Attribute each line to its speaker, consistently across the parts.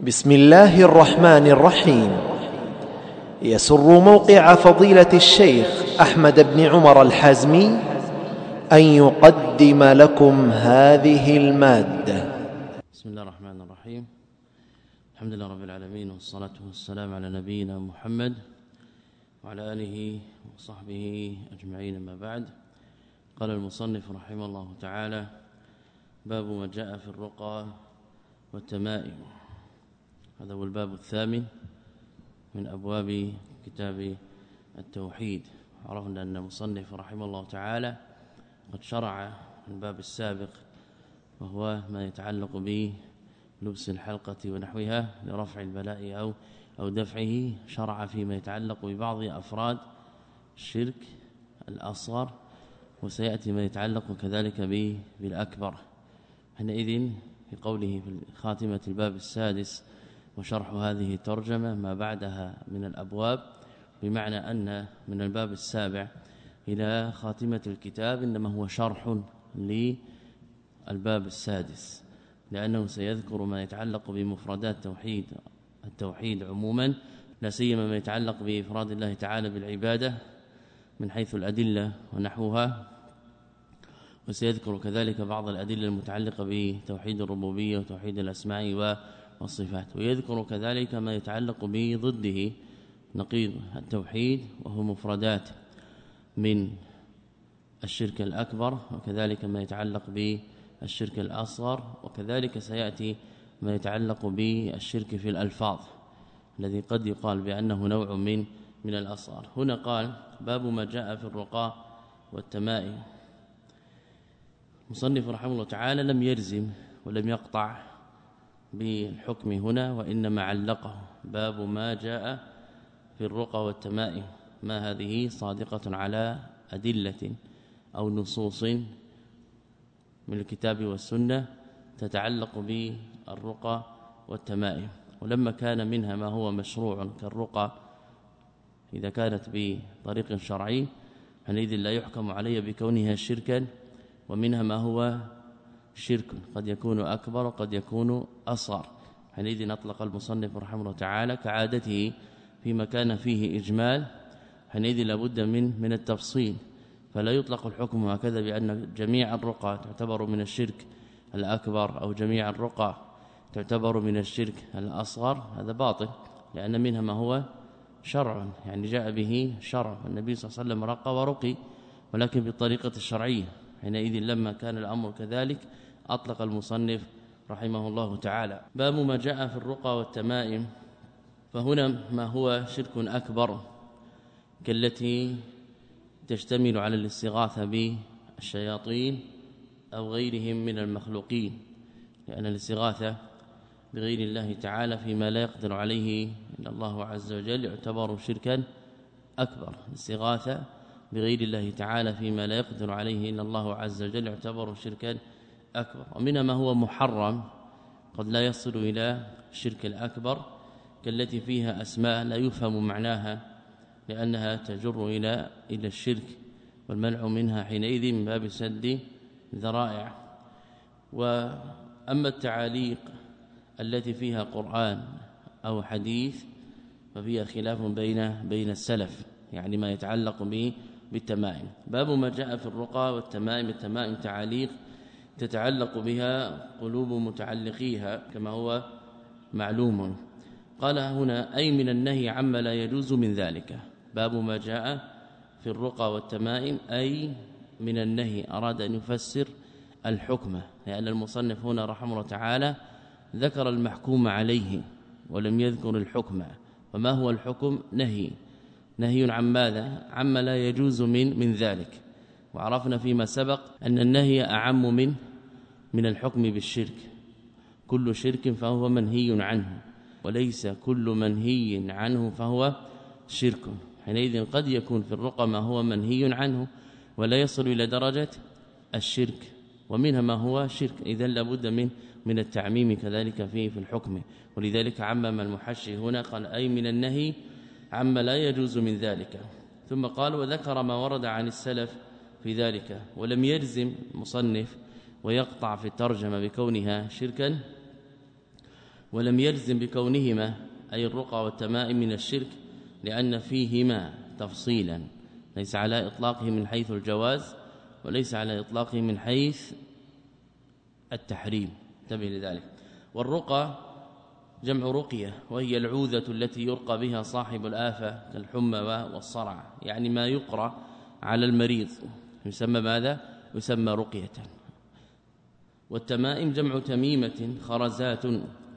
Speaker 1: بسم الله الرحمن الرحيم. يسر موقع فضيلة الشيخ أحمد بن عمر الحازمي أن يقدم لكم هذه المادة.
Speaker 2: بسم الله الرحمن الرحيم. الحمد لله رب العالمين والصلاة والسلام على نبينا محمد وعلى آله وصحبه أجمعين ما بعد. قال المصنف رحمه الله تعالى باب ما جاء في الرقى والتمائم. هذا هو الباب الثامن من أبواب كتاب التوحيد. عرفنا أن المصنف رحمه الله تعالى قد شرع الباب السابق وهو ما يتعلق بلبس الحلقة ونحوها لرفع البلاء أو أو دفعه شرع فيما يتعلق ببعض أفراد الشرك الأصغر وسيأتي ما يتعلق كذلك بالأكبر. حينئذ في قوله في خاتمة الباب السادس وشرح هذه الترجمة ما بعدها من الأبواب بمعنى أن من الباب السابع إلى خاتمة الكتاب إنما هو شرح للباب السادس لأنه سيذكر ما يتعلق بمفردات التوحيد التوحيد عموما لا سيما ما يتعلق بإفراد الله تعالى بالعبادة من حيث الأدلة ونحوها. وسيذكر كذلك بعض الأدلة المتعلقة بتوحيد الربوبية وتوحيد الأسماء والصفات ويذكر كذلك ما يتعلق بضده نقيض التوحيد وهو مفردات من الشرك الأكبر وكذلك ما يتعلق بالشرك الأصغر وكذلك سيأتي ما يتعلق بالشرك في الألفاظ الذي قد يقال بأنه نوع من من الأصغر. هنا قال باب ما جاء في الرقاء والتمائم. مصنف رحمه الله تعالى لم يرزم ولم يقطع بالحكم هنا وإنما علقه باب ما جاء في الرقى والتمائم. ما هذه؟ صادقة على أدلة أو نصوص من الكتاب والسنة تتعلق بالرقى والتمائم. ولما كان منها ما هو مشروع كالرقى إذا كانت بطريق شرعي حينئذ لا يحكم عليه بكونها شركا ومنها ما هو شرك قد يكون أكبر وقد يكون أصغر. حينئذ أطلق المصنف رحمه الله تعالى كعادته فيما كان فيه إجمال. حينئذ لابد من من التفصيل. فلا يطلق الحكم هكذا بأن جميع الرقى تعتبر من الشرك الأكبر أو جميع الرقى تعتبر من الشرك الأصغر. هذا باطل لأن منها ما هو شرع يعني جاء به شرع. النبي صلى الله عليه وسلم رقى ورقي ولكن بالطريقة الشرعية. حينئذ لما كان الأمر كذلك أطلق المصنف رحمه الله تعالى. باب ما جاء في الرقى والتمائم. فهنا ما هو شرك أكبر كالتي تشتمل على الاستغاثة بالشياطين أو غيرهم من المخلوقين. لأن الاستغاثة بغير الله تعالى فيما لا يقدر عليه إلا الله عز وجل يعتبر شركا أكبر. الاستغاثة بغير الله تعالى فيما لا يقدر عليه إلا الله عز وجل يعتبر شركا أكبر ومنها ما هو محرم قد لا يصل إلى الشرك الأكبر كالتي فيها أسماء لا يفهم معناها لأنها تجر إلى إلى الشرك والمنع منها حينئذ من باب سد ذرائع. وأما التعاليق التي فيها قرآن أو حديث ففيها خلاف بين بين السلف يعني ما يتعلق به بالتمائم. باب ما جاء في الرقى والتمائم التمائم تعاليق تتعلق بها قلوب متعلقيها كما هو معلوم. قال هنا أي من النهي عما لا يجوز من ذلك. باب ما جاء في الرقى والتمائم أي من النهي أراد أن يفسر الحكم. لأن المصنف هنا رحمه الله تعالى ذكر المحكوم عليه ولم يذكر الحكم. وما هو الحكم؟ نهي. نهي عن ماذا؟ عما لا يجوز من من ذلك. وعرفنا فيما سبق أن النهي أعم من من الحكم بالشرك. كل شرك فهو منهي عنه وليس كل منهي عنه فهو شرك. حينئذ قد يكون في الرقى ما هو منهي عنه ولا يصل إلى درجة الشرك. ومنها ما هو شرك. إذا لابد من من التعميم كذلك فيه في الحكم. ولذلك عمم المحشي هنا قال أي من النهي عما لا يجوز من ذلك. ثم قال وذكر ما ورد عن السلف في ذلك ولم يرزم مصنف ويقطع في الترجمة بكونها شركا ولم يلزم بكونهما أي الرقى والتمائم من الشرك لأن فيهما تفصيلا ليس على إطلاقه من حيث الجواز وليس على إطلاقه من حيث التحريم. انتبه لذلك. والرقى جمع رقية وهي العوذة التي يرقى بها صاحب الآفة كالحمى والصرع يعني ما يقرأ على المريض يسمى ماذا؟ يسمى رقية. والتمائم جمع تميمة خرزات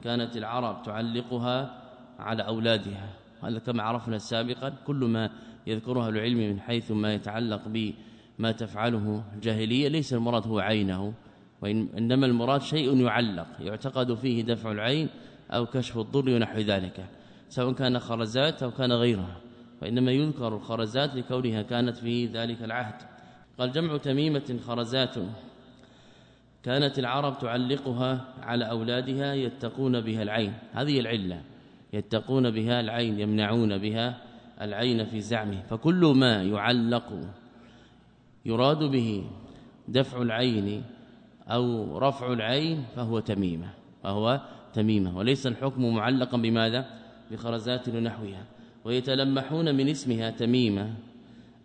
Speaker 2: كانت العرب تعلقها على أولادها هذا كما عرفنا سابقا كل ما يذكرها العلم من حيث ما يتعلق بما تفعله الجاهلية ليس المراد هو عينه وانما المراد شيء يعلق يعتقد فيه دفع العين أو كشف الضر ونحو ذلك سواء كان خرزات أو كان غيرها وإنما يذكر الخرزات لكونها كانت في ذلك العهد. قال جمع تميمة خرزات كانت العرب تعلقها على أولادها يتقون بها العين. هذه العلة يتقون بها العين يمنعون بها العين في زعمه. فكل ما يعلق يراد به دفع العين أو رفع العين فهو تميمة فهو تميمة. وليس الحكم معلقا بماذا؟ بخرزات ونحوها. ويتلمحون من اسمها تميمة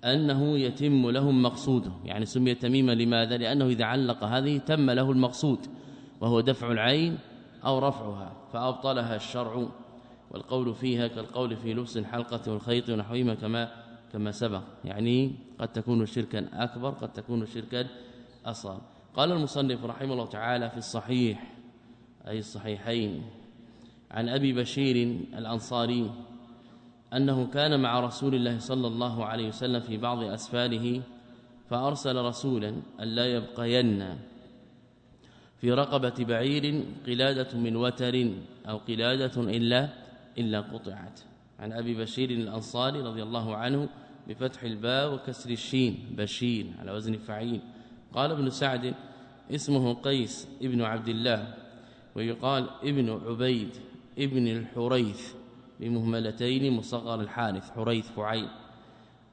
Speaker 2: أنه يتم لهم مقصوده. يعني سمي تميما لماذا؟ لأنه إذا علق هذه تم له المقصود وهو دفع العين أو رفعها فأبطلها الشرع. والقول فيها كالقول في لبس الحلقة والخيط ونحوهما كما كما سبق. يعني قد تكون شركا أكبر قد تكون شركا أصغر. قال المصنف رحمه الله تعالى في الصحيح أي الصحيحين. عن أبي بشير الأنصاري أنه كان مع رسول الله صلى الله عليه وسلم في بعض أسفاره فأرسل رسولا ألا يبقين في رقبة بعير قلادة من وتر أو قلادة إلا إلا قطعت. عن أبي بشير الأنصاري رضي الله عنه بفتح الباء وكسر الشين بشير على وزن فعيل. قال ابن سعد اسمه قيس ابن عبد الله. ويقال ابن عبيد ابن الحريث بمهملتين مصغر الحارث حريث فعيل.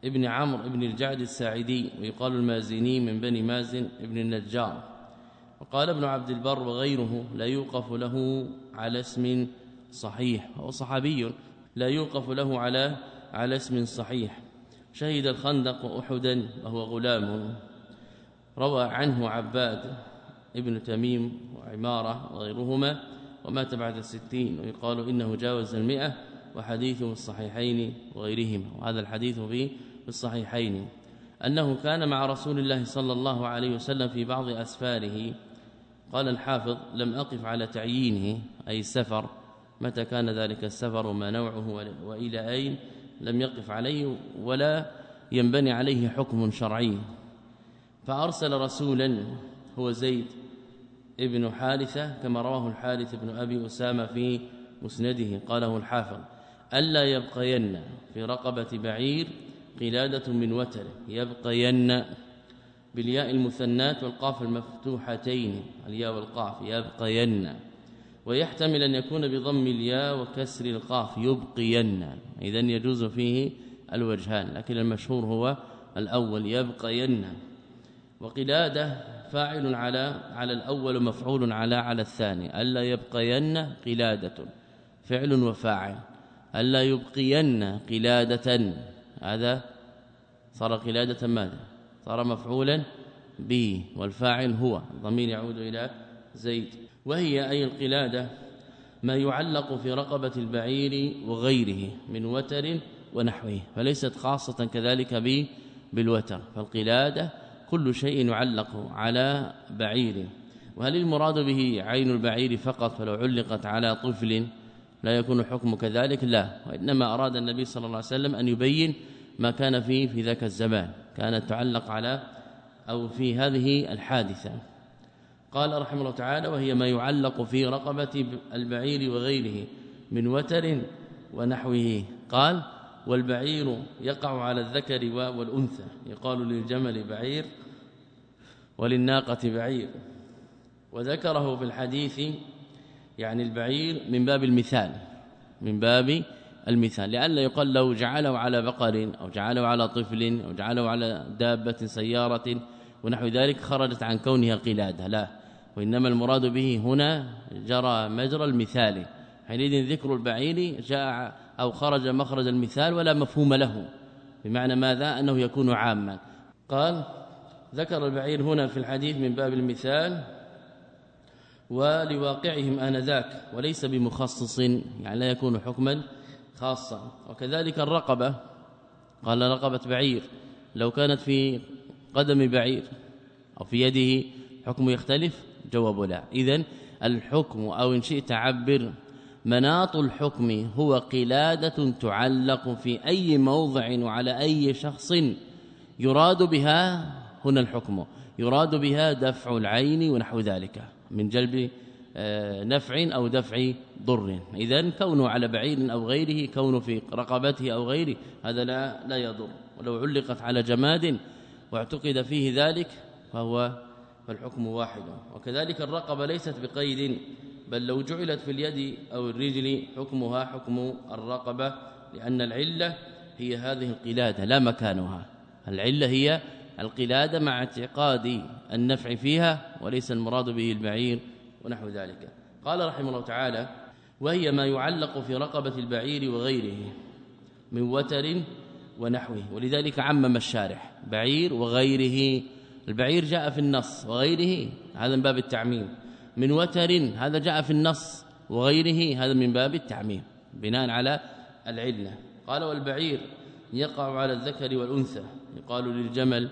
Speaker 2: ابن عمرو ابن الجعد الساعدي ويقال المازني من بني مازن ابن النجار. وقال ابن عبد البر وغيره لا يوقف له على اسم صحيح هو صحابي لا يوقف له على على اسم صحيح. شهد الخندق واحدا وهو غلام. روى عنه عباد ابن تميم وعمارة وغيرهما ومات بعد الستين ويقال إنه جاوز المئة وحديثه الصحيحين وغيرهما وهذا الحديث في الصحيحين. أنه كان مع رسول الله صلى الله عليه وسلم في بعض أسفاره. قال الحافظ لم أقف على تعيينه أي السفر. متى كان ذلك السفر وما نوعه وإلى أين؟ لم يقف عليه ولا ينبني عليه حكم شرعي. فأرسل رسولا هو زيد ابن حارثة كما رواه الحارث بن أبي أسامة في مسنده. قاله الحافظ ألا يبقين في رقبة بعير قلادة من وتر يبقين بالياء المثنات والقاف المفتوحتين الياء والقاف يبقين. ويحتمل أن يكون بضم الياء وكسر القاف يبقين. اذا يجوز فيه الوجهان لكن المشهور هو الأول يبقين. وقلادة فاعل على على الأول مفعول على على الثاني. ألا يبقين قلادة. فعل وفاعل. ألا يبقين قلادة. هذا صار قلادة ماذا؟ صار مفعولا به والفاعل هو. ضمير يعود إلى زيد. وهي أي القلادة؟ ما يعلق في رقبة البعير وغيره من وتر ونحوه فليست خاصة كذلك بالوتر. فالقلادة كل شيء يعلق على بعير وهل المراد به عين البعير فقط فلو علقت على طفل لا يكون الحكم كذلك؟ لا. وإنما أراد النبي صلى الله عليه وسلم أن يبين ما كان فيه في ذاك الزمان كانت تعلق على أو في هذه الحادثة. قال رحمه الله تعالى وهي ما يعلق في رقبة البعير وغيره من وتر ونحوه قال والبعير يقع على الذكر والأنثى. يقال للجمل بعير وللناقة بعير. وذكره في الحديث يعني البعير من باب المثال من باب المثال. لئلا يقال لو جعله على بقر أو جعله على طفل أو جعله على دابة سيارة ونحو ذلك خرجت عن كونها قلادة لا وإنما المراد به هنا جرى مجرى المثال. حينئذ ذكر البعير جاء أو خرج مخرج المثال ولا مفهوم له. بمعنى ماذا؟ أنه يكون عاما. قال ذكر البعير هنا في الحديث من باب المثال ولواقعهم آنذاك وليس بمخصص يعني لا يكون حكما خاصا. وكذلك الرقبة. قال رقبة بعير. لو كانت في قدم بعير أو في يده حكم يختلف جواب لا. إذن الحكم أو إن شئت عبر مناط الحكم هو قلادة تعلق في أي موضع وعلى أي شخص يراد بها هنا الحكم. يراد بها دفع العين ونحو ذلك من جلب آه، نفع أو دفع ضر. اذا كونه على بعير أو غيره كونه في رقبته أو غيره هذا لا لا يضر. ولو علقت على جماد واعتقد فيه ذلك فهو فالحكم واحد. وكذلك الرقبة ليست بقيد. بل لو جعلت في اليد أو الرجل حكمها حكم الرقبة لأن العلة هي هذه القلادة لا مكانها. العلة هي القلادة مع اعتقاد النفع فيها وليس المراد به البعير ونحو ذلك. قال رحمه الله تعالى وهي ما يعلق في رقبة البعير وغيره من وتر ونحوه ولذلك عمم الشارح بعير وغيره البعير جاء في النص وغيره هذا من باب التعميم. من وتر هذا جاء في النص وغيره هذا من باب التعميم بناء على العلة. قال والبعير يقع على الذكر والأنثى. يقال للجمل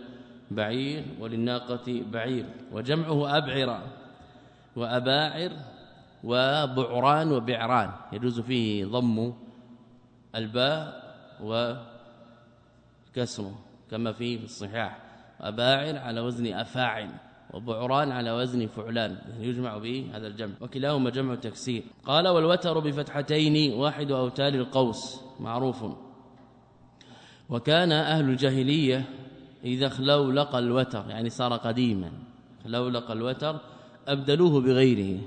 Speaker 2: بعير وللناقة بعير. وجمعه أبعر وأباعر وبعران وبعران. يجوز فيه ضم الباء وكسره كما في الصحاح أباعر على وزن أفاعل. وبعران على وزن فعلان. يجمع به هذا الجمع. وكلاهما جمع تكسير. قال والوتر بفتحتين واحد أوتار القوس. معروف. وكان أهل الجاهلية إذا خلولق الوتر يعني صار قديما. خلولق الوتر أبدلوه بغيره.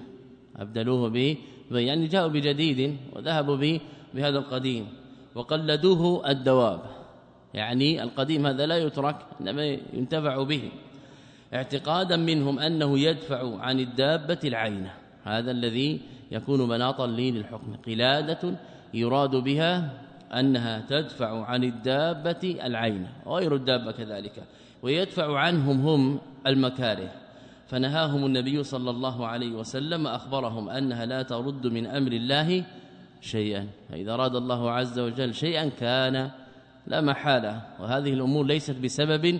Speaker 2: أبدلوه به يعني جاءوا بجديد وذهبوا به بهذا القديم. وقلدوه الدواب. يعني القديم هذا لا يترك إنما ينتفع به. اعتقادا منهم أنه يدفع عن الدابة العينة. هذا الذي يكون مناطا لي للحكم. قلادة يراد بها أنها تدفع عن الدابة العينة. وغير الدابة كذلك. ويدفع عنهم هم المكاره. فنهاهم النبي صلى الله عليه وسلم أخبرهم أنها لا ترد من أمر الله شيئا. فإذا أراد الله عز وجل شيئا كان لا محالة. وهذه الأمور ليست بسبب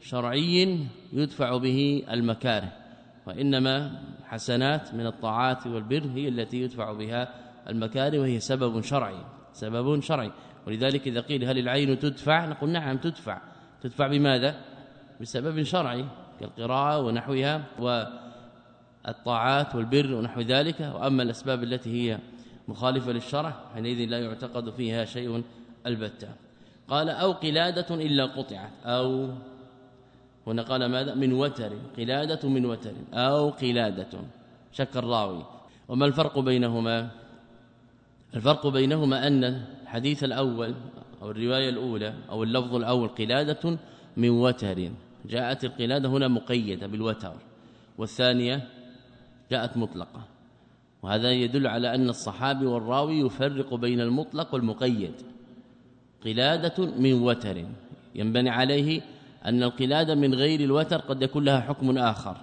Speaker 2: شرعي يدفع به المكاره وإنما حسنات من الطاعات والبر هي التي يدفع بها المكاره وهي سبب شرعي سبب شرعي. ولذلك إذا قيل هل العين تدفع نقول نعم تدفع. تدفع بماذا؟ بسبب شرعي كالقراءة ونحوها والطاعات والبر ونحو ذلك. وأما الأسباب التي هي مخالفة للشرع حينئذ لا يعتقد فيها شيء البتة. قال أو قلادة إلا قطعت أو هنا قال ماذا؟ من وتر. قلادة من وتر. أو قلادة. شك الراوي. وما الفرق بينهما؟ الفرق بينهما أن الحديث الأول أو الرواية الأولى أو اللفظ الأول قلادة من وتر. جاءت القلادة هنا مقيدة بالوتر. والثانية جاءت مطلقة. وهذا يدل على أن الصحابي والراوي يفرق بين المطلق والمقيد. قلادة من وتر. ينبني عليه أن القلادة من غير الوتر قد يكون لها حكم آخر.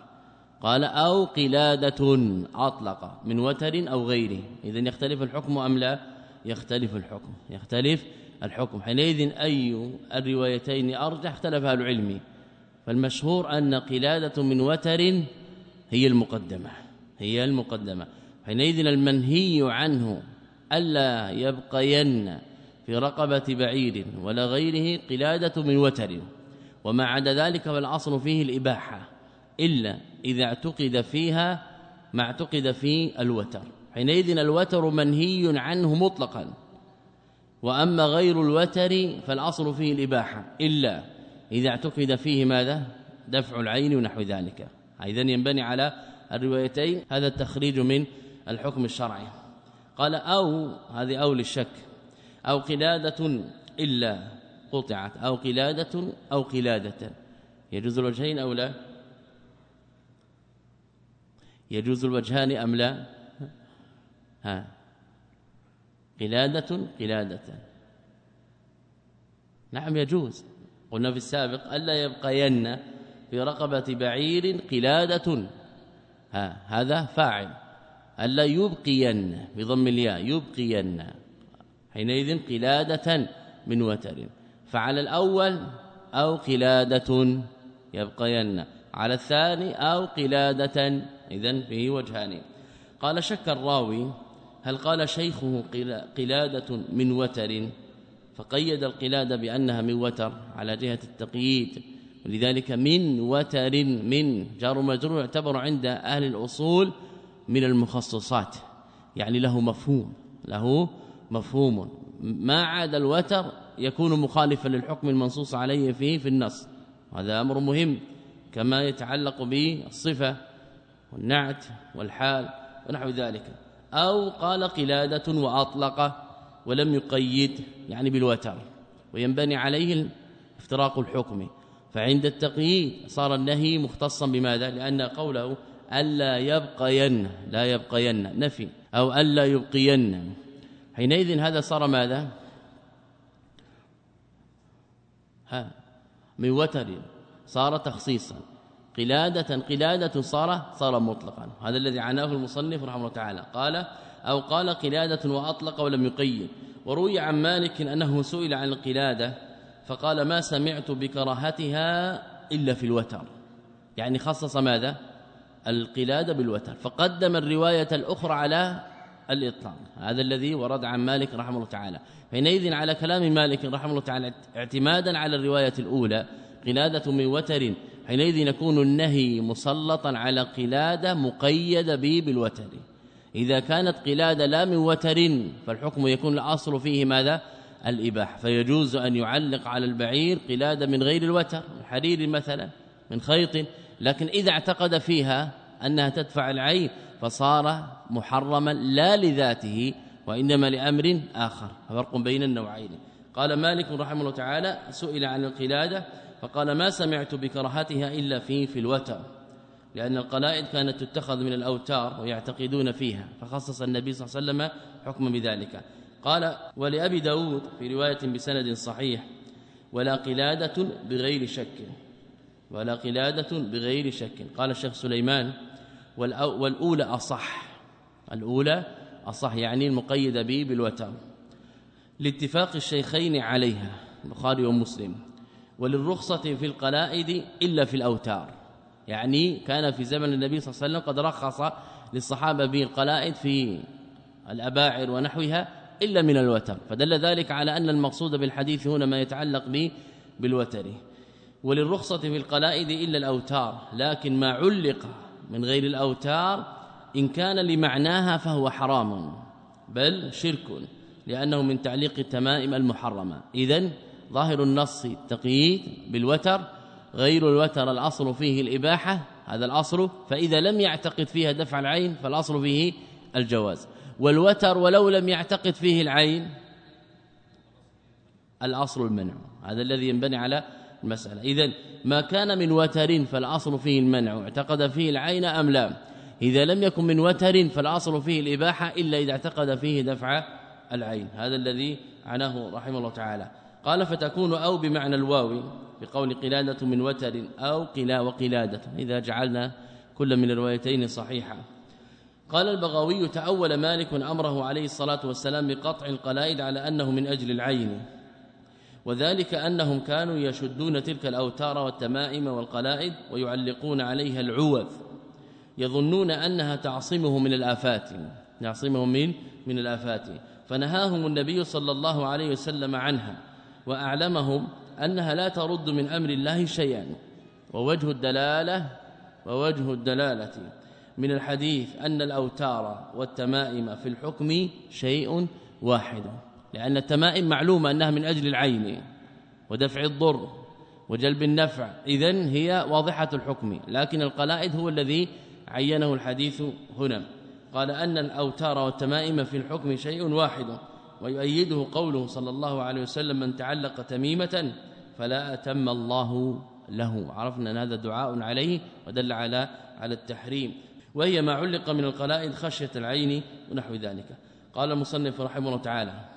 Speaker 2: قال أو قلادة أطلق من وتر أو غيره. إذا يختلف الحكم أم لا؟ يختلف الحكم. يختلف الحكم. حينئذ أي الروايتين أرجح اختلف أهل العلم. فالمشهور أن قلادة من وتر هي المقدمة. هي المقدمة. حينئذ المنهي عنه ألا يبقين في رقبة بعير ولا غيره قلادة من وتر. وما عدا ذلك فالأصل فيه الإباحة إلا إذا اعتقد فيها ما اعتقد في الوتر. حينئذ الوتر منهي عنه مطلقا. وأما غير الوتر فالأصل فيه الإباحة إلا إذا اعتقد فيه ماذا؟ دفع العين ونحو ذلك. اذا ينبني على الروايتين هذا التخريج من الحكم الشرعي. قال أو هذه أو للشك أو قلادة إلا قطعت أو قلادة أو قلادة. يجوز الوجهين أو لا؟ يجوز الوجهان أم لا؟ ها. قلادة قلادة. نعم يجوز. قلنا في السابق ألا يبقين في رقبة بعير قلادة. ها هذا فاعل. ألا يبقين بضم الياء يبقين. حينئذ قلادة من وتر. فعلى الأول أو قلادة يبقين على الثاني أو قلادة إذن فيه وجهان. قال شك الراوي هل قال شيخه قلادة من وتر؟ فقيد القلادة بأنها من وتر على جهة التقييد. ولذلك من وتر من جار مجرور يعتبر عند أهل الأصول من المخصصات. يعني له مفهوم له مفهوم. ما عاد الوتر يكون مخالفا للحكم المنصوص عليه فيه في النص. هذا أمر مهم كما يتعلق بالصفة والنعت والحال ونحو ذلك. أو قال قلادة وأطلق ولم يقيد يعني بالوتر وينبني عليه افتراق الحكم. فعند التقييد صار النهي مختصا بماذا؟ لأن قوله ألا يبقين لا يبقين نفي أو ألا يبقين. حينئذ هذا صار ماذا ها من وتر صار تخصيصا. قلادة قلادة صار صار مطلقا. هذا الذي عناه المصنف رحمه الله تعالى. قال أو قال قلادة وأطلق ولم يقيد وروي عن مالك أنه سئل عن القلادة فقال ما سمعت بكراهتها إلا في الوتر. يعني خصص ماذا؟ القلادة بالوتر. فقدم الرواية الأخرى على الإطلاق. هذا الذي ورد عن مالك رحمه الله تعالى. حينئذ على كلام مالك رحمه الله تعالى اعتمادا على الرواية الأولى قلادة من وتر. حينئذ يكون النهي مسلطا على قلادة مقيدة به بالوتر. إذا كانت قلادة لا من وتر فالحكم يكون الأصل فيه ماذا؟ الإباحة. فيجوز أن يعلق على البعير قلادة من غير الوتر حرير مثلا من خيط. لكن إذا اعتقد فيها أنها تدفع العين فصار محرما لا لذاته وإنما لأمر آخر. فرق بين النوعين. قال مالك رحمه الله تعالى سئل عن القلادة فقال ما سمعت بكراهتها إلا في في الوتر لأن القلائد كانت تتخذ من الأوتار ويعتقدون فيها فخصص النبي صلى الله عليه وسلم حكما بذلك. قال ولأبي داود في رواية بسند صحيح ولا قلادة بغير شك ولا قلادة بغير شك. قال الشيخ سليمان والأولى أصح. الأولى أصح يعني المقيدة به بالوتر. لاتفاق الشيخين عليها البخاري ومسلم. وللرخصة في القلائد إلا في الأوتار. يعني كان في زمن النبي صلى الله عليه وسلم قد رخص للصحابة بالقلائد في الأباعر ونحوها إلا من الوتر. فدل ذلك على أن المقصود بالحديث هنا ما يتعلق به بالوتر. وللرخصة في القلائد إلا الأوتار. لكن ما علق من غير الأوتار إن كان لمعناها فهو حرام بل شرك لأنه من تعليق التمائم المحرمة. إذن ظاهر النص التقييد بالوتر غير الوتر الأصل فيه الإباحة هذا الأصل فإذا لم يعتقد فيها دفع العين فالأصل فيه الجواز. والوتر ولو لم يعتقد فيه العين الأصل المنع. هذا الذي ينبني على المسألة. اذا ما كان من وتر فالأصل فيه المنع. اعتقد فيه العين أم لا؟ إذا لم يكن من وتر فالأصل فيه الإباحة إلا إذا اعتقد فيه دفع العين. هذا الذي عناه رحمه الله تعالى. قال فتكون أو بمعنى الواو بقول قلادة من وتر أو قلا وقلادة. إذا جعلنا كل من الروايتين صحيحة. قال البغاوي تأول مالك أمره عليه الصلاة والسلام بقطع القلائد على أنه من أجل العين. وذلك أنهم كانوا يشدون تلك الأوتار والتمائم والقلائد ويعلقون عليها العوذ يظنون أنها تعصمه من الآفات. تعصمهم من؟ من الآفات. فنهاهم النبي صلى الله عليه وسلم عنها وأعلمهم أنها لا ترد من أمر الله شيئا. ووجه الدلالة ووجه الدلالة من الحديث أن الأوتار والتمائم في الحكم شيء واحد. لأن التمائم معلومة أنها من أجل العين ودفع الضر وجلب النفع. اذا هي واضحة الحكم لكن القلائد هو الذي عينه الحديث هنا. قال أن الأوتار والتمائم في الحكم شيء واحد ويؤيده قوله صلى الله عليه وسلم من تعلق تميمة فلا أتم الله له. عرفنا أن هذا دعاء عليه ودل على على التحريم. وهي ما علق من القلائد خشية العين ونحو ذلك. قال المصنف رحمه الله تعالى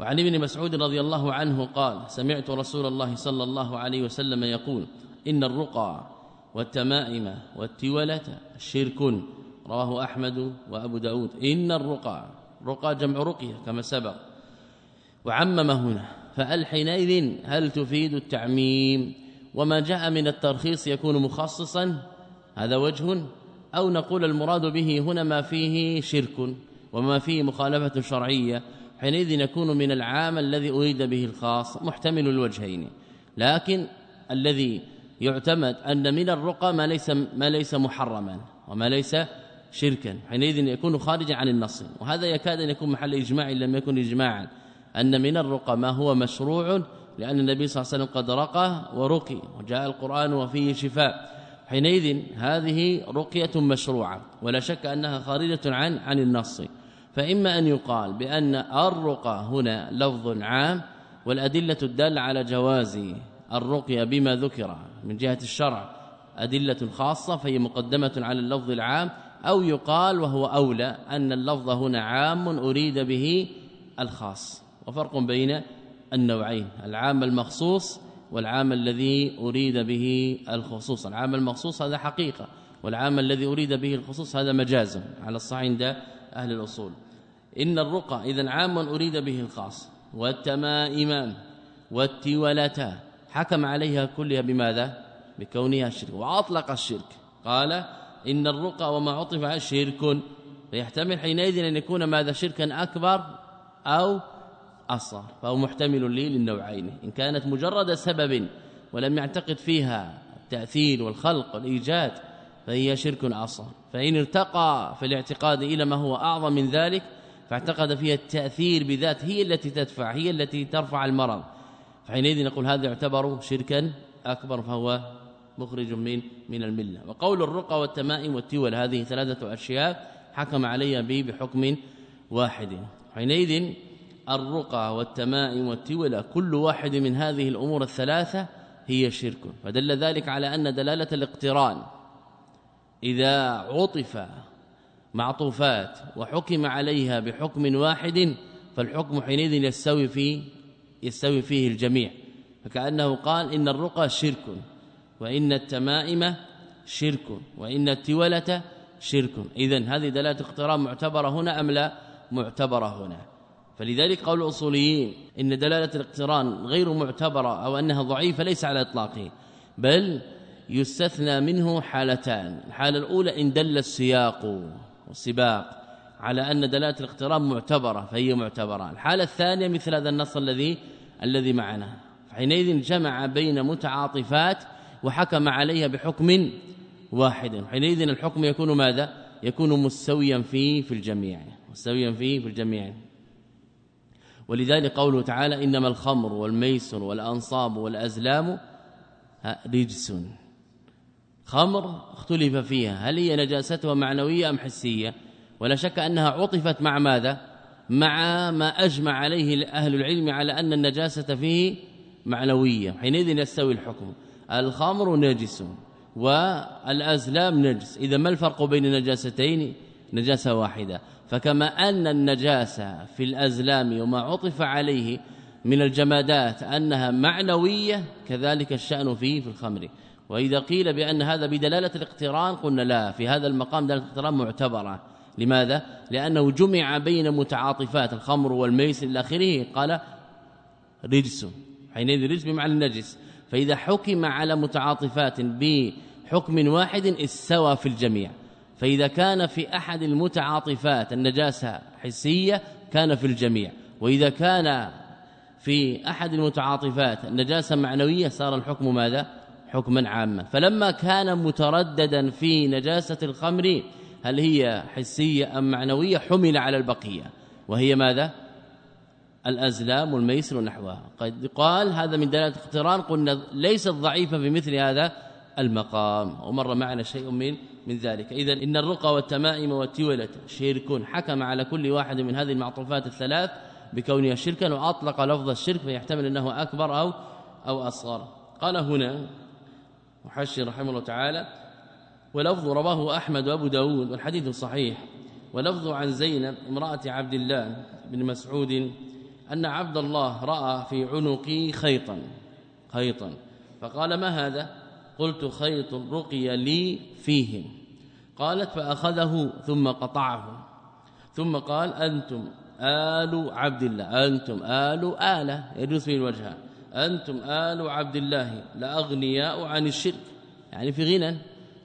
Speaker 2: وعن ابن مسعود رضي الله عنه قال سمعت رسول الله صلى الله عليه وسلم يقول إن الرقى والتمائم والتولة شرك. رواه أحمد وأبو داود. إن الرقى رقى جمع رقية كما سبق. وعمم هنا فهل حينئذ هل تفيد التعميم؟ وما جاء من الترخيص يكون مخصصا؟ هذا وجه. أو نقول المراد به هنا ما فيه شرك وما فيه مخالفة شرعية. حينئذ يكون من العام الذي أريد به الخاص محتمل الوجهين لكن الذي يعتمد أن من الرقى ما ليس ما ليس محرما وما ليس شركا حينئذ يكون خارجا عن النص وهذا يكاد أن يكون محل إجماع لم يكن إجماعا أن من الرقى ما هو مشروع لأن النبي صلى الله عليه وسلم قد رقى ورقي وجاء القرآن وفيه شفاء. حينئذ هذه رقية مشروعة ولا شك أنها خارجة عن عن النص. فإما أن يقال بأن الرقى هنا لفظ عام والأدلة الدالة على جواز الرقية بما ذكر من جهة الشرع. أدلة خاصة فهي مقدمة على اللفظ العام أو يقال وهو أولى أن اللفظ هنا عام أريد به الخاص. وفرق بين النوعين العام المخصوص والعام الذي أريد به الخصوص. العام المخصوص هذا حقيقة والعام الذي أريد به الخصوص هذا مجاز على الصح عند أهل الأصول. إن الرقى إذا عام أريد به الخاص. والتمائم والتولتا حكم عليها كلها بماذا؟ بكونها الشرك وأطلق الشرك. قال إن الرقى وما عطف على شرك. فيحتمل حينئذ أن يكون ماذا؟ شركا أكبر أو أصغر. فهو محتمل لي للنوعين. إن كانت مجرد سبب ولم يعتقد فيها التأثير والخلق والإيجاد فهي شرك اصغر فإن ارتقى في الاعتقاد إلى ما هو أعظم من ذلك فاعتقد فيها التأثير بذات هي التي تدفع هي التي ترفع المرض. فحينئذ نقول هذا يعتبر شركا أكبر فهو مخرج من من الملة. وقول الرقى والتمائم والتول هذه ثلاثة أشياء حكم عليها به بحكم واحد. حينئذ الرقى والتمائم والتول كل واحد من هذه الأمور الثلاثة هي شرك. فدل ذلك على أن دلالة الاقتران إذا عطف معطوفات وحكم عليها بحكم واحد فالحكم حينئذ يستوي فيه يستوي فيه الجميع. فكانه قال إن الرقى شرك وإن التمائم شرك وإن التولة شرك. اذا هذه دلالة اقتران معتبرة هنا أم لا؟ معتبرة هنا. فلذلك قول الأصوليين إن دلالة الاقتران غير معتبرة أو أنها ضعيفة ليس على إطلاقه بل يستثنى منه حالتان. الحالة الأولى إن دل السياق والسباق على أن دلالة الاقتران معتبرة فهي معتبرة. الحالة الثانية مثل هذا النص الذي الذي معنا. حينئذ جمع بين متعاطفات وحكم عليها بحكم واحد. حينئذ الحكم يكون ماذا؟ يكون مستويا فيه في الجميع. مستويا فيه في الجميع. ولذلك قوله تعالى إنما الخمر والميسر والأنصاب والأزلام رجس. خمر اختلف فيها. هل هي نجاستها معنوية أم حسية؟ ولا شك أنها عطفت مع ماذا؟ مع ما أجمع عليه أهل العلم على أن النجاسة فيه معنوية. حينئذ يستوي الحكم. الخمر نجس والأزلام نجس. إذا ما الفرق بين النجاستين نجاسة واحدة. فكما أن النجاسة في الأزلام وما عطف عليه من الجمادات أنها معنوية كذلك الشأن فيه في الخمر. وإذا قيل بأن هذا بدلالة الاقتران قلنا لا في هذا المقام دلالة الاقتران معتبرة. لماذا؟ لأنه جمع بين متعاطفات الخمر والميس إلى آخره قال رجس حينئذ رجس بمعنى النجس. فإذا حكم على متعاطفات بحكم واحد استوى في الجميع. فإذا كان في أحد المتعاطفات النجاسة حسية كان في الجميع. وإذا كان في أحد المتعاطفات النجاسة معنوية صار الحكم ماذا؟ حكما عاما. فلما كان مترددا في نجاسة الخمر هل هي حسية أم معنوية؟ حمل على البقية. وهي ماذا؟ الأزلام والميسر ونحوها. قد قال هذا من دلالة اقتران قلنا ليست ضعيفة في مثل هذا المقام. ومر معنا شيء من من ذلك. اذا إن الرقى والتمائم والتولة شرك. حكم على كل واحد من هذه المعطوفات الثلاث بكونها شركا وأطلق لفظ الشرك فيحتمل أنه أكبر أو أو أصغر. قال هنا محشي رحمه الله تعالى ولفظ رواه أحمد وأبو داود والحديث صحيح. ولفظ عن زينب امرأة عبد الله بن مسعود أن عبد الله رأى في عنقي خيطا خيطا. فقال ما هذا؟ قلت خيط رقي لي فيه. قالت فأخذه ثم قطعه. ثم قال أنتم آل عبد الله أنتم آل آلة يجوز فيه الوجه. أنتم آل عبد الله لأغنياء عن الشرك. يعني في غنى.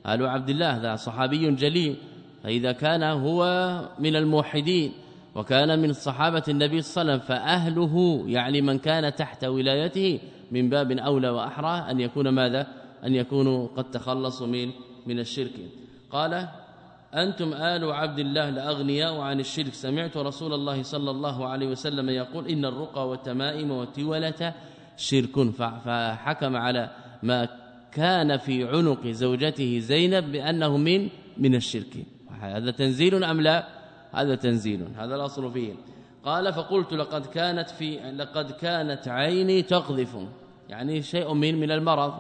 Speaker 2: آل عبد الله هذا صحابي جليل. فإذا كان هو من الموحدين وكان من صحابة النبي صلى الله عليه وسلم فأهله يعني من كان تحت ولايته من باب أولى وأحرى أن يكون ماذا؟ أن يكونوا قد تخلصوا من من الشرك. قال أنتم آل عبد الله لأغنياء عن الشرك. سمعت رسول الله صلى الله عليه وسلم يقول إن الرقى والتمائم والتولة شرك. فحكم على ما كان في عنق زوجته زينب بأنه من من الشرك. هذا تنزيل أم لا؟ هذا تنزيل. هذا الأصل فيه. قال فقلت لقد كانت في لقد كانت عيني تقذف. يعني شيء من من المرض.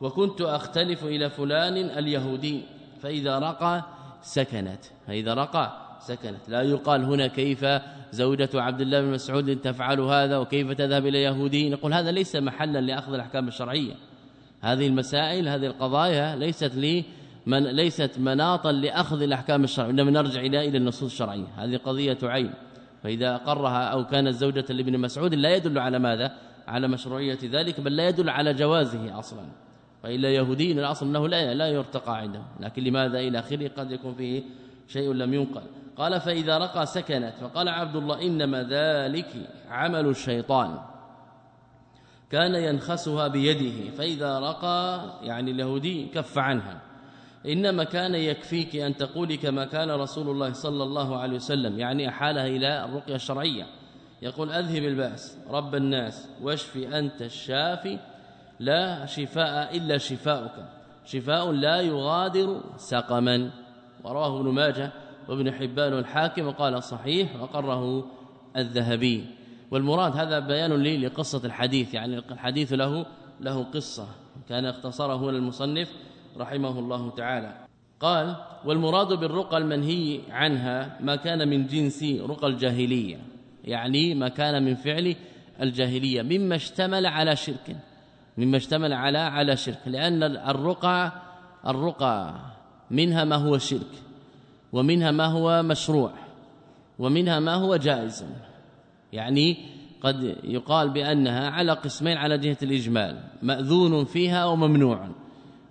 Speaker 2: وكنت أختلف إلى فلان اليهودي. فإذا رقى سكنت. فإذا رقى سكنت. لا يقال هنا كيف زوجة عبد الله بن مسعود تفعل هذا وكيف تذهب إلى يهودي نقول هذا ليس محلا لأخذ الأحكام الشرعية. هذه المسائل هذه القضايا ليست لي من ليست مناطا لأخذ الأحكام الشرعية إنما نرجع إلى إلى النصوص الشرعية. هذه قضية عين. فإذا أقرها أو كانت زوجة لابن مسعود لا يدل على ماذا؟ على مشروعية ذلك بل لا يدل على جوازه أصلا. فإلا يهودي الأصل أنه لا لا يرتقى عنده لكن لماذا إلى آخره؟ قد يكون فيه شيء لم ينقل. قال فإذا رقى سكنت. فقال عبد الله إنما ذلك عمل الشيطان. كان ينخسها بيده. فإذا رقى يعني اليهودي كف عنها. إنما كان يكفيك أن تقولي كما كان رسول الله صلى الله عليه وسلم. يعني أحالها إلى الرقية الشرعية. يقول أذهب البأس. رب الناس واشفي أنت الشافي. لا شفاء إلا شفاؤك. شفاء لا يغادر سقما. ورواه ابن ماجه وابن حبان الحاكم وقال صحيح وقره الذهبي. والمراد هذا بيان لي لقصة الحديث يعني الحديث له له قصة. كان اختصره المصنف رحمه الله تعالى. قال والمراد بالرقى المنهي عنها ما كان من جنس رقى الجاهلية يعني ما كان من فعل الجاهلية مما اشتمل على شرك مما اشتمل على على شرك لأن الرقى الرقى منها ما هو شرك. ومنها ما هو مشروع ومنها ما هو جائز. يعني قد يقال بأنها على قسمين على جهة الإجمال مأذون فيها وممنوع.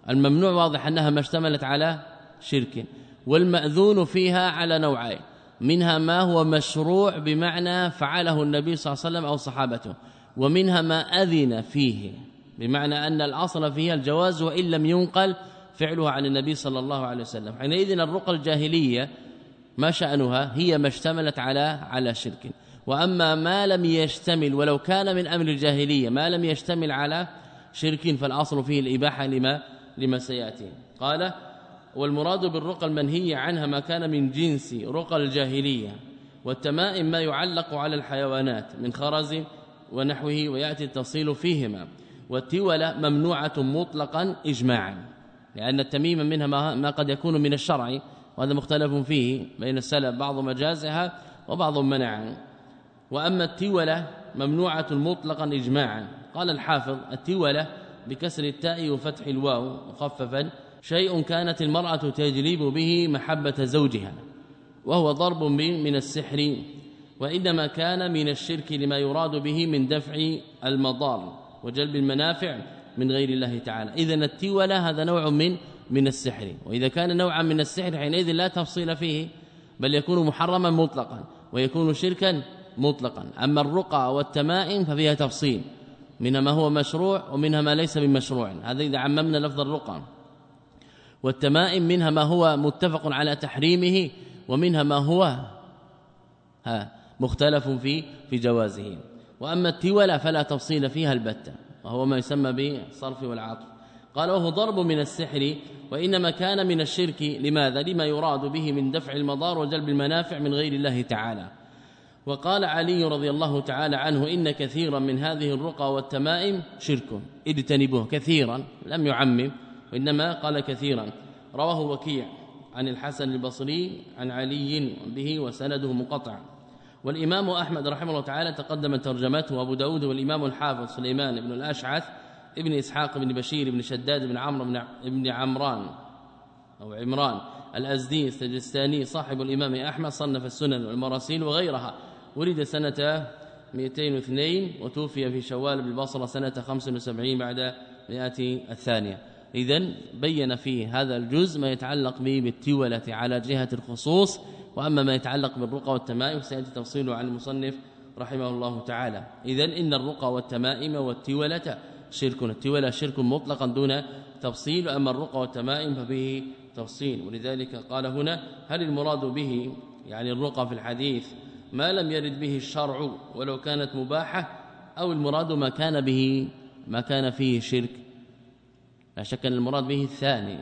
Speaker 2: الممنوع واضح أنها ما اشتملت على شرك والمأذون فيها على نوعين منها ما هو مشروع بمعنى فعله النبي صلى الله عليه وسلم أو صحابته ومنها ما أذن فيه بمعنى أن الأصل فيها الجواز وإن لم ينقل فعلها عن النبي صلى الله عليه وسلم. حينئذ الرقى الجاهلية ما شأنها؟ هي ما اشتملت على على شرك. وأما ما لم يشتمل ولو كان من أمر الجاهلية ما لم يشتمل على شرك فالأصل فيه الإباحة لما لما سيأتي. قال والمراد بالرقى المنهي عنها ما كان من جنس رقى الجاهلية والتمائم ما يعلق على الحيوانات من خرز ونحوه ويأتي التفصيل فيهما. والتولة ممنوعة مطلقا اجماعا. لأن التميم منها ما قد يكون من الشرع وهذا مختلف فيه بين السلف بعض مجازها وبعض منعا. وأما التولة ممنوعة مطلقا اجماعا. قال الحافظ التولة بكسر التاء وفتح الواو مخففا شيء كانت المرأة تجلب به محبة زوجها وهو ضرب من السحر وإنما كان من الشرك لما يراد به من دفع المضار وجلب المنافع من غير الله تعالى. اذا التولى هذا نوع من من السحر وإذا كان نوعا من السحر حينئذ لا تفصيل فيه بل يكون محرما مطلقا ويكون شركا مطلقا. أما الرقى والتمائم ففيها تفصيل منها ما هو مشروع ومنها ما ليس بمشروع. هذا إذا عممنا لفظ الرقى. والتمائم منها ما هو متفق على تحريمه ومنها ما هو ها مختلف في في جوازه. وأما التولى فلا تفصيل فيها البتة. وهو ما يسمى بالصرف والعطف. قال وهو ضرب من السحر وإنما كان من الشرك. لماذا؟ لما يراد به من دفع المضار وجلب المنافع من غير الله تعالى. وقال علي رضي الله تعالى عنه إن كثيرا من هذه الرقى والتمائم شرك. اجتنبوه كثيرا لم يعمم وإنما قال كثيرا. رواه وكيع عن الحسن البصري عن علي به وسنده منقطع والإمام أحمد رحمه الله تعالى تقدم ترجمته وأبو داود والإمام الحافظ سليمان بن الأشعث ابن إسحاق بن بشير بن شداد بن عمرو بن عمران أو عمران الأزدي السجستاني صاحب الإمام أحمد صنف السنن والمراسيل وغيرها. ولد سنة 202 وتوفي في شوال بالبصرة سنة 75 بعد 100 الثانية. اذا بين في هذا الجزء ما يتعلق به بالتولة على جهة الخصوص وأما ما يتعلق بالرقى والتمائم سيأتي تفصيله عن المصنف رحمه الله تعالى. اذا إن الرقى والتمائم والتولة شرك التولة شرك مطلقا دون تفصيل اما الرقى والتمائم فبه تفصيل. ولذلك قال هنا هل المراد به يعني الرقى في الحديث ما لم يرد به الشرع ولو كانت مباحة أو المراد ما كان به ما كان فيه شرك؟ لا شك أن المراد به الثاني.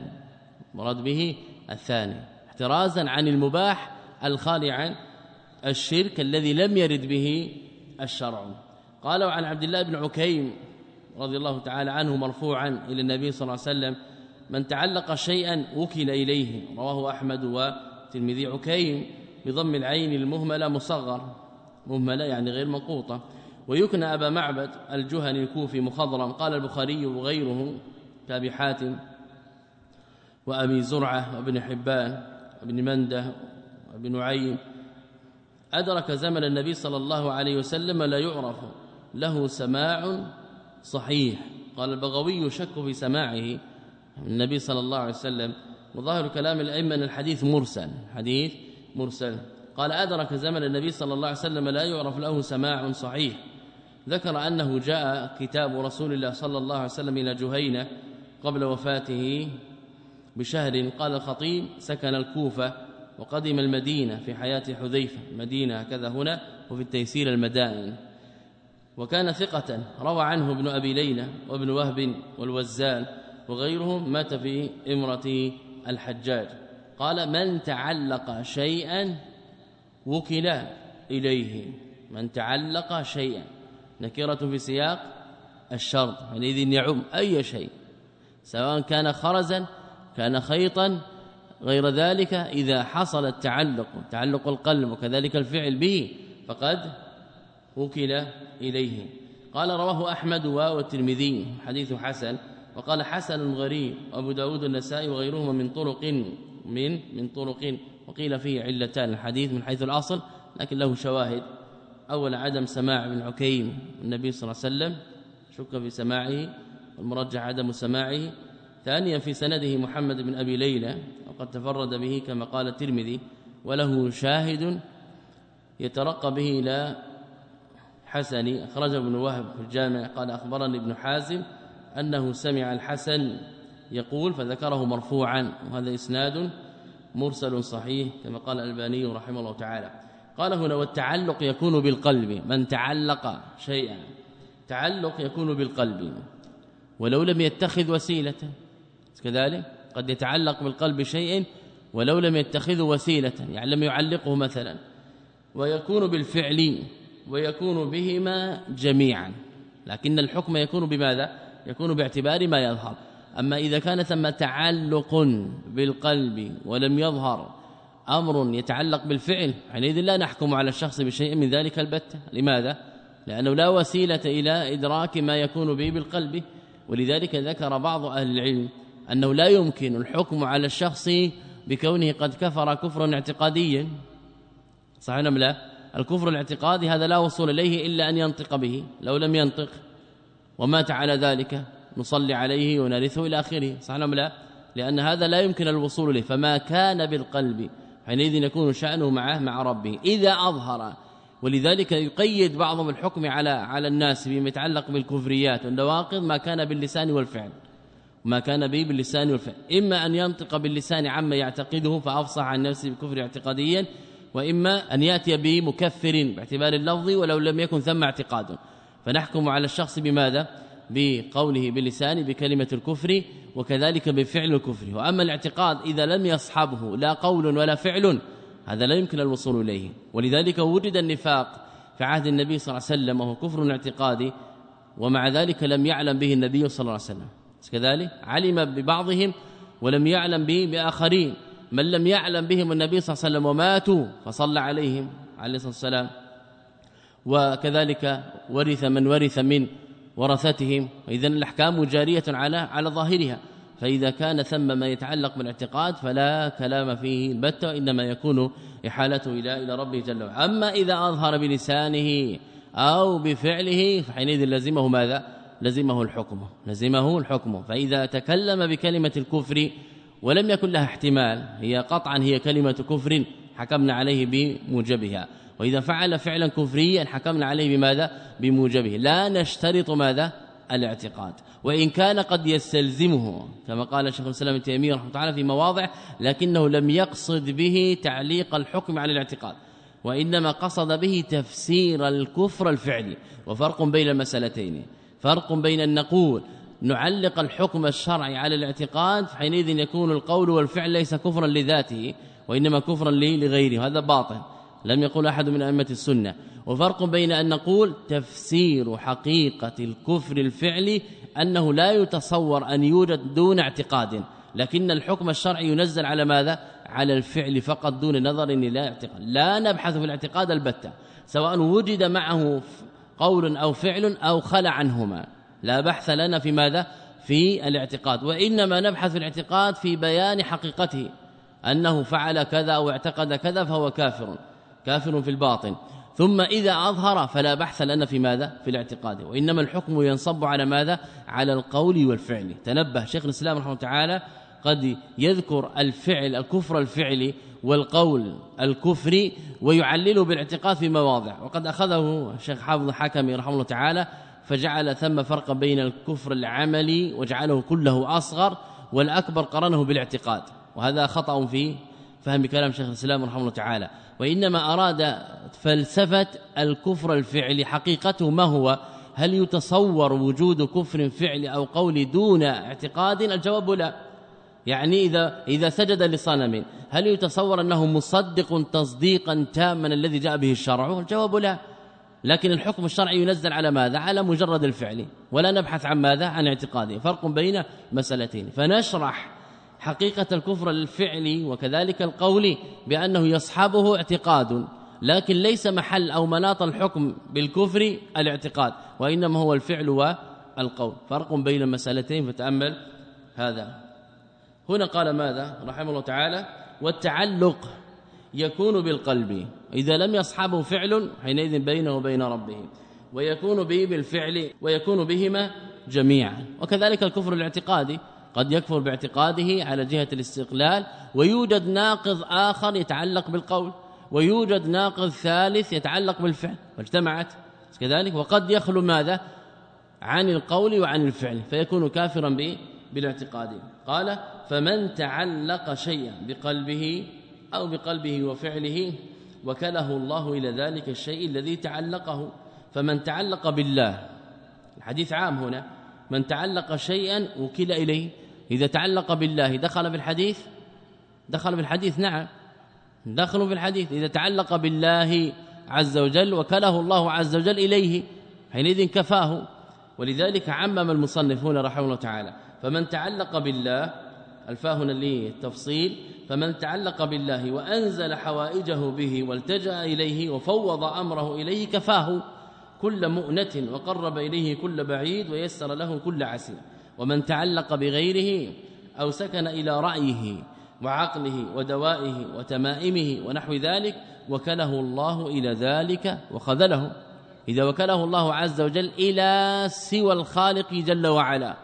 Speaker 2: المراد به الثاني. احترازا عن المباح الخالي عن الشرك الذي لم يرد به الشرع. قالوا عن عبد الله بن عكيم رضي الله تعالى عنه مرفوعا إلى النبي صلى الله عليه وسلم من تعلق شيئا وكل إليه. رواه أحمد وتلميذي عكيم بضم العين المهملة مصغر. مهملة يعني غير منقوطة. ويكنى أبا معبد الجهني الكوفي مخضرا قال البخاري وغيره كابي حاتم وأبي زرعة وابن حبان وابن مندة وابن نعيم أدرك زمن النبي صلى الله عليه وسلم لا يعرف له سماع صحيح. قال البغوي شك في سماعه النبي صلى الله عليه وسلم. وظاهر كلام الأئمة أن الحديث مرسل حديث مرسل. قال أدرك زمن النبي صلى الله عليه وسلم لا يعرف له سماع صحيح. ذكر أنه جاء كتاب رسول الله صلى الله عليه وسلم إلى جهينة قبل وفاته بشهر. قال الخطيب سكن الكوفة وقدم المدينة في حياة حذيفة مدينة هكذا هنا وفي التيسير المدائن. وكان ثقة روى عنه ابن أبي ليلى وابن وهب والوزال وغيرهم مات في إمرة الحجاج. قال من تعلق شيئا وكل إليه. من تعلق شيئا. نكرة في سياق الشرط حينئذ يعم أي شيء سواء كان خرزا كان خيطا غير ذلك إذا حصل التعلق تعلق القلب وكذلك الفعل به فقد وكل إليه. قال رواه أحمد والترمذي حديث حسن وقال حسن غريب أبو داود النسائي وغيرهما من طرق من من طرق وقيل فيه علتان الحديث من حيث الأصل لكن له شواهد. أول عدم سماع ابن عكيم النبي صلى الله عليه وسلم شك في سماعه والمرجح عدم سماعه. ثانيا في سنده محمد بن أبي ليلى وقد تفرد به كما قال الترمذي وله شاهد يترقى به إلى حسن. أخرجه ابن وهب في الجامع قال أخبرني ابن حازم أنه سمع الحسن يقول فذكره مرفوعا وهذا إسناد مرسل صحيح كما قال الألباني رحمه الله تعالى. قال هنا والتعلق يكون بالقلب من تعلق شيئا تعلق يكون بالقلب ولو لم يتخذ وسيلة كذلك؟ قد يتعلق بالقلب شيء ولو لم يتخذ وسيلة يعني لم يعلقه مثلا. ويكون بالفعل ويكون بهما جميعا. لكن الحكم يكون بماذا؟ يكون باعتبار ما يظهر. أما إذا كان ثم تعلق بالقلب ولم يظهر أمر يتعلق بالفعل حينئذ لا نحكم على الشخص بشيء من ذلك البتة لماذا؟ لأنه لا وسيلة إلى إدراك ما يكون به بالقلب. ولذلك ذكر بعض أهل العلم أنه لا يمكن الحكم على الشخص بكونه قد كفر كفرا اعتقاديا. صحيح أم لا؟ الكفر الاعتقادي هذا لا وصول إليه إلا أن ينطق به. لو لم ينطق ومات على ذلك نصلي عليه ونرثه إلى آخره. صح أم لا؟ لأن هذا لا يمكن الوصول إليه. فما كان بالقلب حينئذ يكون شأنه معه مع ربه. إذا أظهر ولذلك يقيد بعضهم الحكم على على الناس فيما يتعلق بالكفريات والنواقض ما كان باللسان والفعل. ما كان به باللسان والفعل إما أن ينطق باللسان عما يعتقده فأفصح عن نفسه بكفر اعتقاديا وإما أن يأتي به مكفر باعتبار اللفظ ولو لم يكن ثم اعتقاد. فنحكم على الشخص بماذا؟ بقوله باللسان بكلمة الكفر وكذلك بفعل الكفر. وأما الاعتقاد إذا لم يصحبه لا قول ولا فعل هذا لا يمكن الوصول إليه. ولذلك وجد النفاق في عهد النبي صلى الله عليه وسلم وهو كفر اعتقادي ومع ذلك لم يعلم به النبي صلى الله عليه وسلم. كذلك؟ علم ببعضهم ولم يعلم به بآخرين. من لم يعلم بهم النبي صلى الله عليه وسلم وماتوا فصلى عليهم عليه الصلاة والسلام. وكذلك ورث من ورث من ورثتهم. اذا الأحكام جارية على على ظاهرها. فإذا كان ثم ما يتعلق بالاعتقاد فلا كلام فيه البتة وإنما يكون إحالته إلى إلى ربه جل وعلا. أما إذا أظهر بلسانه أو بفعله فحينئذ لزمه ماذا؟ لزمه الحكم لزمه الحكم. فإذا تكلم بكلمة الكفر ولم يكن لها احتمال هي قطعا هي كلمة كفر حكمنا عليه بموجبها. وإذا فعل فعلا كفريا حكمنا عليه بماذا؟ بموجبه. لا نشترط ماذا؟ الاعتقاد. وإن كان قد يستلزمه كما قال شيخ الإسلام ابن رحمه الله في مواضع لكنه لم يقصد به تعليق الحكم على الاعتقاد. وإنما قصد به تفسير الكفر الفعلي. وفرق بين المسألتين. فرق بين أن نقول نعلق الحكم الشرعي على الاعتقاد حينئذ يكون القول والفعل ليس كفرا لذاته وإنما كفرا لغيره هذا باطل. لم يقول أحد من أئمة السنة. وفرق بين أن نقول تفسير حقيقة الكفر الفعلي أنه لا يتصور أن يوجد دون اعتقاد. لكن الحكم الشرعي ينزل على ماذا؟ على الفعل فقط دون نظر إلى اعتقاد لا نبحث في الاعتقاد البتة. سواء وجد معه قول أو فعل أو خلع عنهما. لا بحث لنا في ماذا؟ في الاعتقاد. وإنما نبحث في الاعتقاد في بيان حقيقته. أنه فعل كذا أو اعتقد كذا فهو كافر. كافر في الباطن. ثم إذا أظهر فلا بحث لنا في ماذا؟ في الاعتقاد. وإنما الحكم ينصب على ماذا؟ على القول والفعل. تنبه شيخ الإسلام رحمه الله تعالى قد يذكر الفعل الكفر الفعلي والقول الكفري ويعلله بالاعتقاد في مواضع. وقد أخذه الشيخ حافظ الحكمي رحمه الله تعالى فجعل ثم فرقا بين الكفر العملي وجعله كله أصغر والأكبر قرنه بالاعتقاد. وهذا خطأ في فهم كلام شيخ الإسلام رحمه الله تعالى. وإنما أراد فلسفة الكفر الفعلي حقيقته ما هو؟ هل يتصور وجود كفر فعلي أو قول دون اعتقاد؟ الجواب لا. يعني إذا إذا سجد لصنم هل يتصور أنه مصدق تصديقا تاما الذي جاء به الشرع؟ الجواب لا. لكن الحكم الشرعي ينزل على ماذا؟ على مجرد الفعل. ولا نبحث عن ماذا؟ عن اعتقاده. فرق بين مسألتين. فنشرح حقيقة الكفر الفعلي وكذلك القولي بأنه يصحبه اعتقاد. لكن ليس محل أو مناط الحكم بالكفر الاعتقاد وإنما هو الفعل والقول. فرق بين المسألتين فتأمل هذا. هنا قال ماذا؟ رحمه الله تعالى والتعلق يكون بالقلب إذا لم يصحبه فعل حينئذ بينه وبين ربه ويكون به بالفعل ويكون بهما جميعا. وكذلك الكفر الاعتقادي قد يكفر باعتقاده على جهة الاستقلال ويوجد ناقض آخر يتعلق بالقول ويوجد ناقض ثالث يتعلق بالفعل واجتمعت. كذلك وقد يخلو ماذا؟ عن القول وعن الفعل فيكون كافرا به بالاعتقاد قال فمن تعلق شيئا بقلبه أو بقلبه وفعله وكله الله إلى ذلك الشيء الذي تعلقه. فمن تعلق بالله الحديث عام هنا من تعلق شيئا وكل إليه. إذا تعلق بالله دخل في الحديث؟ دخل في الحديث نعم. دخل في الحديث إذا تعلق بالله عز وجل وكله الله عز وجل إليه حينئذ كفاه. ولذلك عمم المصنف هنا رحمه الله تعالى فمن تعلق بالله الفاء هنا للتفصيل فمن تعلق بالله وأنزل حوائجه به والتجأ إليه وفوض أمره إليه كفاه كل مؤنة وقرب إليه كل بعيد ويسر له كل عسير. ومن تعلق بغيره أو سكن إلى رأيه وعقله ودوائه وتمائمه ونحو ذلك وكله الله إلى ذلك وخذله. إذا وكله الله عز وجل إلى سوى الخالق جل وعلا.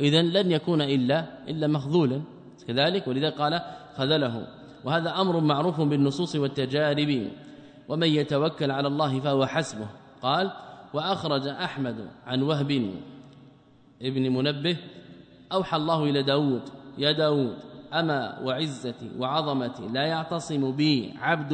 Speaker 2: إذا لن يكون إلا إلا مخذولا. كذلك ولذا قال خذله. وهذا أمر معروف بالنصوص والتجارب. ومن يتوكل على الله فهو حسبه. قال وأخرج أحمد عن وهب ابن منبه أوحى الله إلى داود يا داود أما وعزتي وعظمتي لا يعتصم بي عبد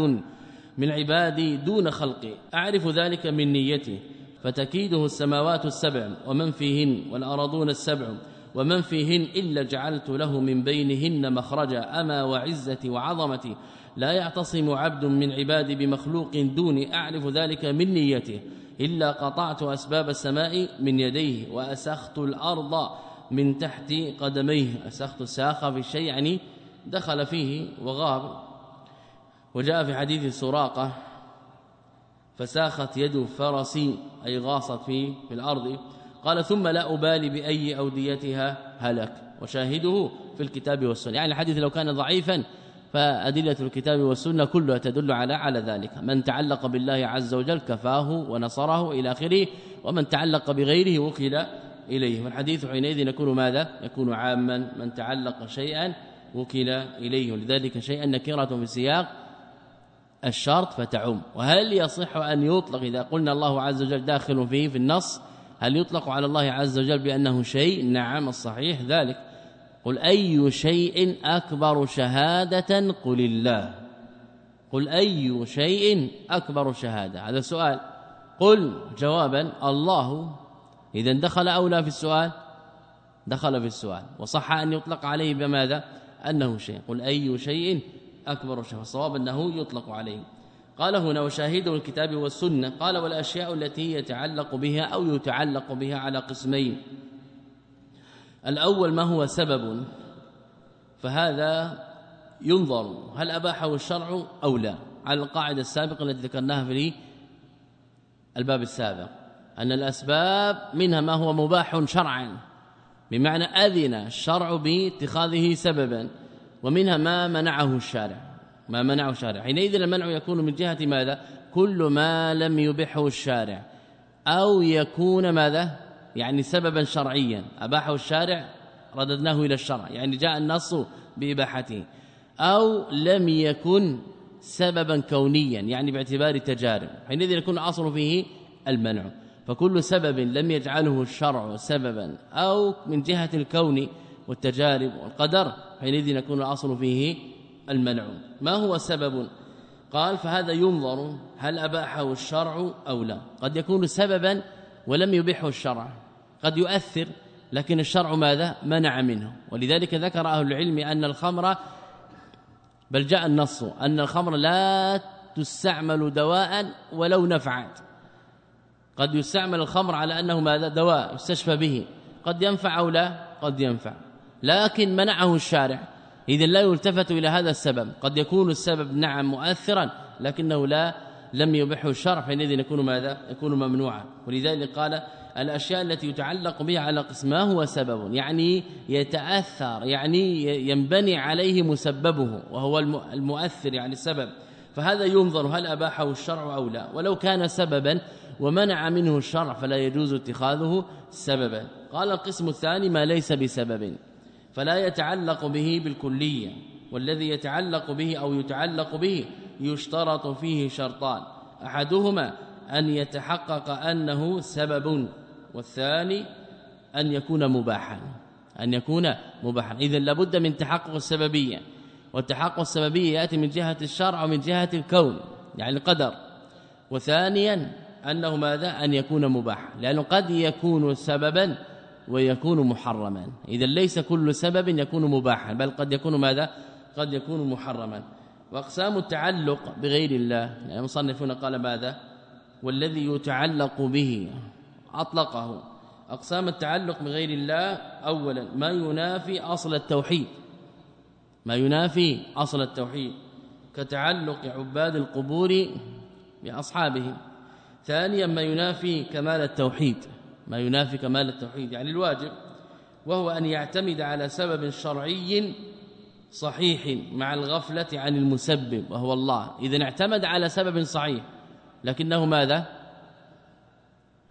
Speaker 2: من عبادي دون خلقي. أعرف ذلك من نيتي. فتكيده السماوات السبع ومن فيهن والأرضون السبع. ومن فيهن إلا جعلت له من بينهن مخرجا أما وعزتي وعظمتي لا يعتصم عبد من عبادي بمخلوق دوني أعرف ذلك من نيته. إلا قطعت أسباب السماء من يديه وأسخت الأرض من تحت قدميه. أسخت الساخ في الشيء يعني دخل فيه وغاب. وجاء في حديث سراقة فساخت يد فرسي أي غاصت في في الأرض. قال ثم لا أبالي بأي أوديتها هلك. وشاهده في الكتاب والسنة. يعني الحديث لو كان ضعيفا فأدلة الكتاب والسنة كلها تدل على على ذلك. من تعلق بالله عز وجل كفاه ونصره إلى آخره ومن تعلق بغيره وكل إليه. والحديث حينئذ يكون ماذا؟ يكون عاما. من تعلق شيئا وكل إليه. ولذلك شيئا نكرة في سياق الشرط فتعم. وهل يصح أن يطلق إذا قلنا الله عز وجل داخل فيه في النص؟ هل يطلق على الله عز وجل بأنه شيء؟ نعم الصحيح ذلك. قل أي شيء أكبر شهادة؟ قل الله. قل أي شيء أكبر شهادة؟ هذا سؤال. قل جوابا الله. إذا دخل أو لا في السؤال؟ دخل في السؤال. وصح أن يطلق عليه بماذا؟ أنه شيء. قل أي شيء أكبر شهوة الصواب أنه يطلق عليه. قال هنا وشاهده الكتاب والسنة قال والأشياء التي يتعلق بها أو يتعلق بها على قسمين. الأول ما هو سبب؟ فهذا ينظر هل أباحه الشرع أو لا؟ على القاعدة السابقة التي ذكرناها في الباب السابق. أن الأسباب منها ما هو مباح شرعا. بمعنى أذن الشرع باتخاذه سببا ومنها ما منعه الشارع. ما منعه الشارع. حينئذ المنع يكون من جهة ماذا؟ كل ما لم يبحه الشارع. أو يكون ماذا؟ يعني سببا شرعيا. أباحه الشارع رددناه إلى الشرع. يعني جاء النص بإباحته. أو لم يكن سببا كونيا يعني باعتبار تجارب. حينئذ يكون الأصل فيه المنع. فكل سبب لم يجعله الشرع سببا. أو من جهة الكون والتجارب والقدر حينئذ يكون الأصل فيه المنع. ما هو سبب؟ قال فهذا ينظر هل أباحه الشرع أو لا. قد يكون سببا ولم يبيحه الشرع. قد يؤثر لكن الشرع ماذا؟ منع منه. ولذلك ذكر أهل العلم أن الخمر بل جاء النص أن الخمر لا تستعمل دواء ولو نفعت. قد يستعمل الخمر على أنه ماذا؟ دواء يستشفى به. قد ينفع أو لا؟ قد ينفع. لكن منعه الشارع. اذا لا يلتفت إلى هذا السبب. قد يكون السبب نعم مؤثرا لكنه لا لم يبحه الشرع حينئذ يكون ماذا؟ يكون ممنوعا. ولذلك قال الأشياء التي يتعلق بها على ما هو سبب؟ يعني يتأثر يعني ينبني عليه مسببه وهو المؤثر يعني السبب. فهذا ينظر هل أباحه الشرع أو لا. ولو كان سببا ومنع منه الشرع فلا يجوز اتخاذه سببا. قال القسم الثاني ما ليس بسبب. فلا يتعلق به بالكلية والذي يتعلق به أو يتعلق به يشترط فيه شرطان. أحدهما أن يتحقق أنه سبب والثاني أن يكون مباحا أن يكون مباحا. اذا لابد من تحقق السببية والتحقق السببية يأتي من جهة الشرع ومن جهة الكون يعني القدر. وثانيا أنه ماذا؟ أن يكون مباحا لأنه قد يكون سببا ويكون محرما. إذا ليس كل سبب يكون مباحا بل قد يكون ماذا؟ قد يكون محرما. وأقسام التعلق بغير الله. يعني المصنفون قال ماذا؟ والذي يتعلق به أطلقه. أقسام التعلق بغير الله اولا ما ينافي أصل التوحيد. ما ينافي أصل التوحيد. كتعلق عباد القبور بأصحابهم. ثانيا ما ينافي كمال التوحيد. ما ينافي كمال التوحيد. يعني الواجب وهو أن يعتمد على سبب شرعي صحيح مع الغفلة عن المسبب وهو الله. إذا اعتمد على سبب صحيح لكنه ماذا؟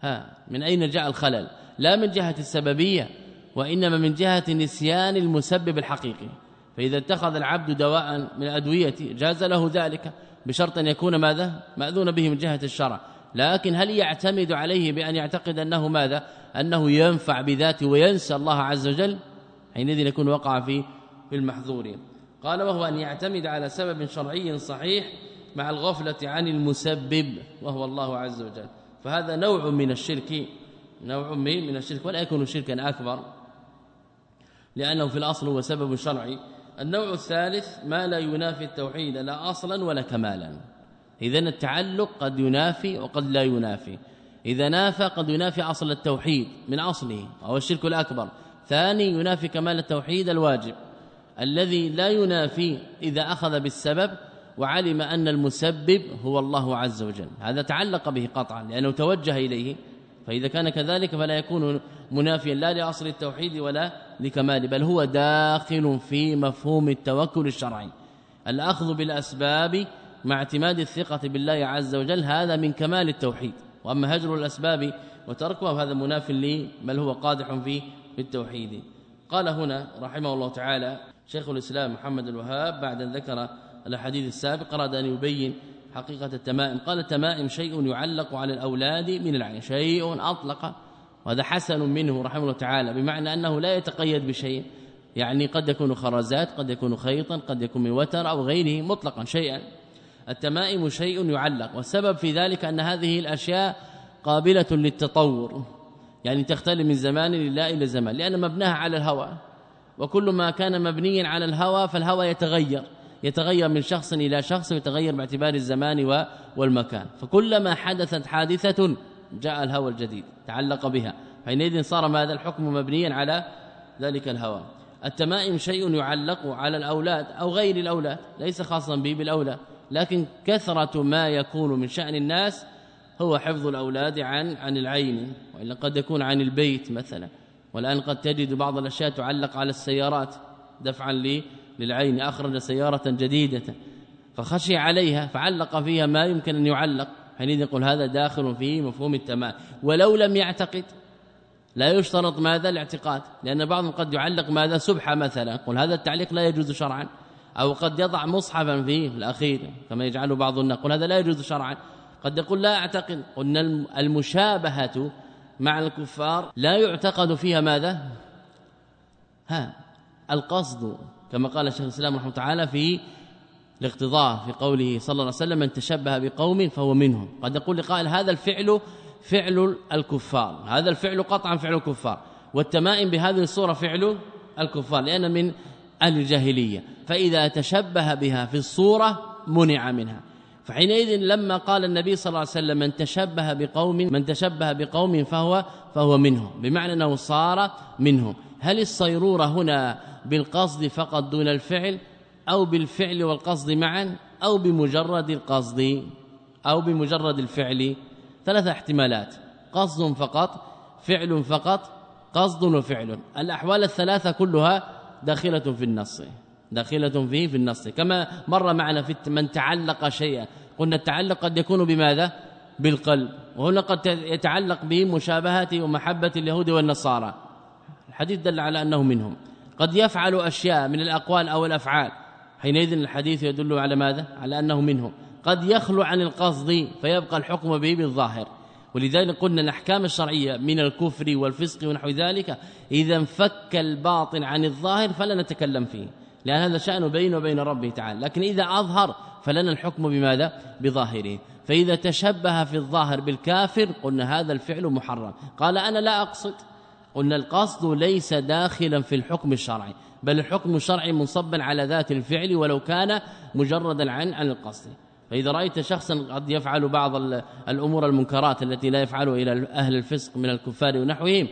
Speaker 2: ها من أين جاء الخلل؟ لا من جهة السببية وإنما من جهة نسيان المسبب الحقيقي. فإذا اتخذ العبد دواء من الادويه جاز له ذلك بشرط أن يكون ماذا؟ مأذون به من جهة الشرع. لكن هل يعتمد عليه بأن يعتقد أنه ماذا؟ أنه ينفع بذاته وينسى الله عز وجل؟ حينئذ يكون وقع في في المحظور. قال وهو أن يعتمد على سبب شرعي صحيح مع الغفلة عن المسبب وهو الله عز وجل. فهذا نوع من الشرك نوع من الشرك ولا يكون شركا أكبر. لأنه في الأصل هو سبب شرعي. النوع الثالث ما لا ينافي التوحيد لا أصلا ولا كمالا. إذا التعلق قد ينافي وقد لا ينافي. إذا نافى قد ينافي أصل التوحيد من أصله أو الشرك الأكبر. ثاني ينافي كمال التوحيد الواجب. الذي لا ينافي إذا أخذ بالسبب وعلم أن المسبب هو الله عز وجل. هذا تعلق به قطعا لأنه توجه إليه. فإذا كان كذلك فلا يكون منافيا لا لأصل التوحيد ولا لكمال بل هو داخل في مفهوم التوكل الشرعي. الأخذ بالأسباب مع اعتماد الثقة بالله عز وجل هذا من كمال التوحيد. وأما هجر الأسباب وتركها هذا مناف بل هو قادح في التوحيد. قال هنا رحمه الله تعالى شيخ الإسلام محمد الوهاب بعد أن ذكر الأحاديث السابقة أراد أن يبين حقيقة التمائم. قال التمائم شيء يعلق على الأولاد من العين شيء أطلق وهذا حسن منه رحمه الله تعالى بمعنى أنه لا يتقيد بشيء. يعني قد يكون خرزات قد يكون خيطا قد يكون من وتر أو غيره مطلقا شيئا. التمائم شيء يعلق والسبب في ذلك أن هذه الأشياء قابلة للتطور يعني تختلف من زمان لله إلى زمان لأن مبناها على الهوى وكل ما كان مبنيا على الهوى فالهوى يتغير يتغير من شخص إلى شخص يتغير باعتبار الزمان والمكان فكلما حدثت حادثة جاء الهوى الجديد تعلق بها حينئذ صار ماذا الحكم مبنيا على ذلك الهوى. التمائم شيء يعلق على الأولاد أو غير الأولاد ليس خاصا به بالأولاد لكن كثرة ما يكون من شأن الناس هو حفظ الأولاد عن عن العين وإلا قد يكون عن البيت مثلا. والآن قد تجد بعض الأشياء تعلق على السيارات دفعا للعين أخرج سيارة جديدة فخشي عليها فعلق فيها ما يمكن أن يعلق. حينئذ يقول هذا داخل في مفهوم التمام. ولو لم يعتقد لا يشترط ماذا؟ الاعتقاد. لأن بعضهم قد يعلق ماذا؟ سبحة مثلا. يقول هذا التعليق لا يجوز شرعا. أو قد يضع مصحفا فيه في الأخير كما يجعله بعض الناس يقول هذا لا يجوز شرعا. قد يقول لا أعتقد. قلنا المشابهة مع الكفار لا يعتقد فيها ماذا؟ ها القصد كما قال الشيخ الإسلام رحمه تعالى في الاقتضاء في قوله صلى الله عليه وسلم من تشبه بقوم فهو منهم. قد يقول لقائل هذا الفعل فعل الكفار. هذا الفعل قطعا فعل الكفار. والتمائم بهذه الصورة فعل الكفار لأن من الجاهلية فإذا تشبه بها في الصورة منع منها. فحينئذ لما قال النبي صلى الله عليه وسلم من تشبه بقوم من تشبه بقوم فهو فهو منهم بمعنى أنه صار منهم. هل الصيرورة هنا بالقصد فقط دون الفعل أو بالفعل والقصد معا أو بمجرد القصد أو بمجرد الفعل؟ ثلاثة احتمالات. قصد فقط فعل فقط قصد وفعل. الأحوال الثلاثة كلها داخلة في النص. داخلة فيه في النص. كما مر معنا في من تعلق شيئا. قلنا التعلق قد يكون بماذا؟ بالقلب. وهنا قد يتعلق بمشابهة ومحبة اليهود والنصارى. الحديث دل على أنه منهم. قد يفعل أشياء من الأقوال أو الأفعال. حينئذ الحديث يدل على ماذا؟ على أنه منهم. قد يخلو عن القصد فيبقى الحكم به بالظاهر. ولذلك قلنا الأحكام الشرعية من الكفر والفسق ونحو ذلك إذا انفك الباطن عن الظاهر فلا نتكلم فيه لأن هذا شأن بينه وبين ربه تعالى لكن إذا أظهر فلنا الحكم بماذا؟ بظاهره فإذا تشبه في الظاهر بالكافر قلنا هذا الفعل محرم قال أنا لا أقصد قلنا القصد ليس داخلا في الحكم الشرعي بل الحكم الشرعي منصبا على ذات الفعل ولو كان مجردا عن عن القصد. فإذا رأيت شخصا قد يفعل بعض الأمور المنكرات التي لا يفعلها إلى أهل الفسق من الكفار ونحوهم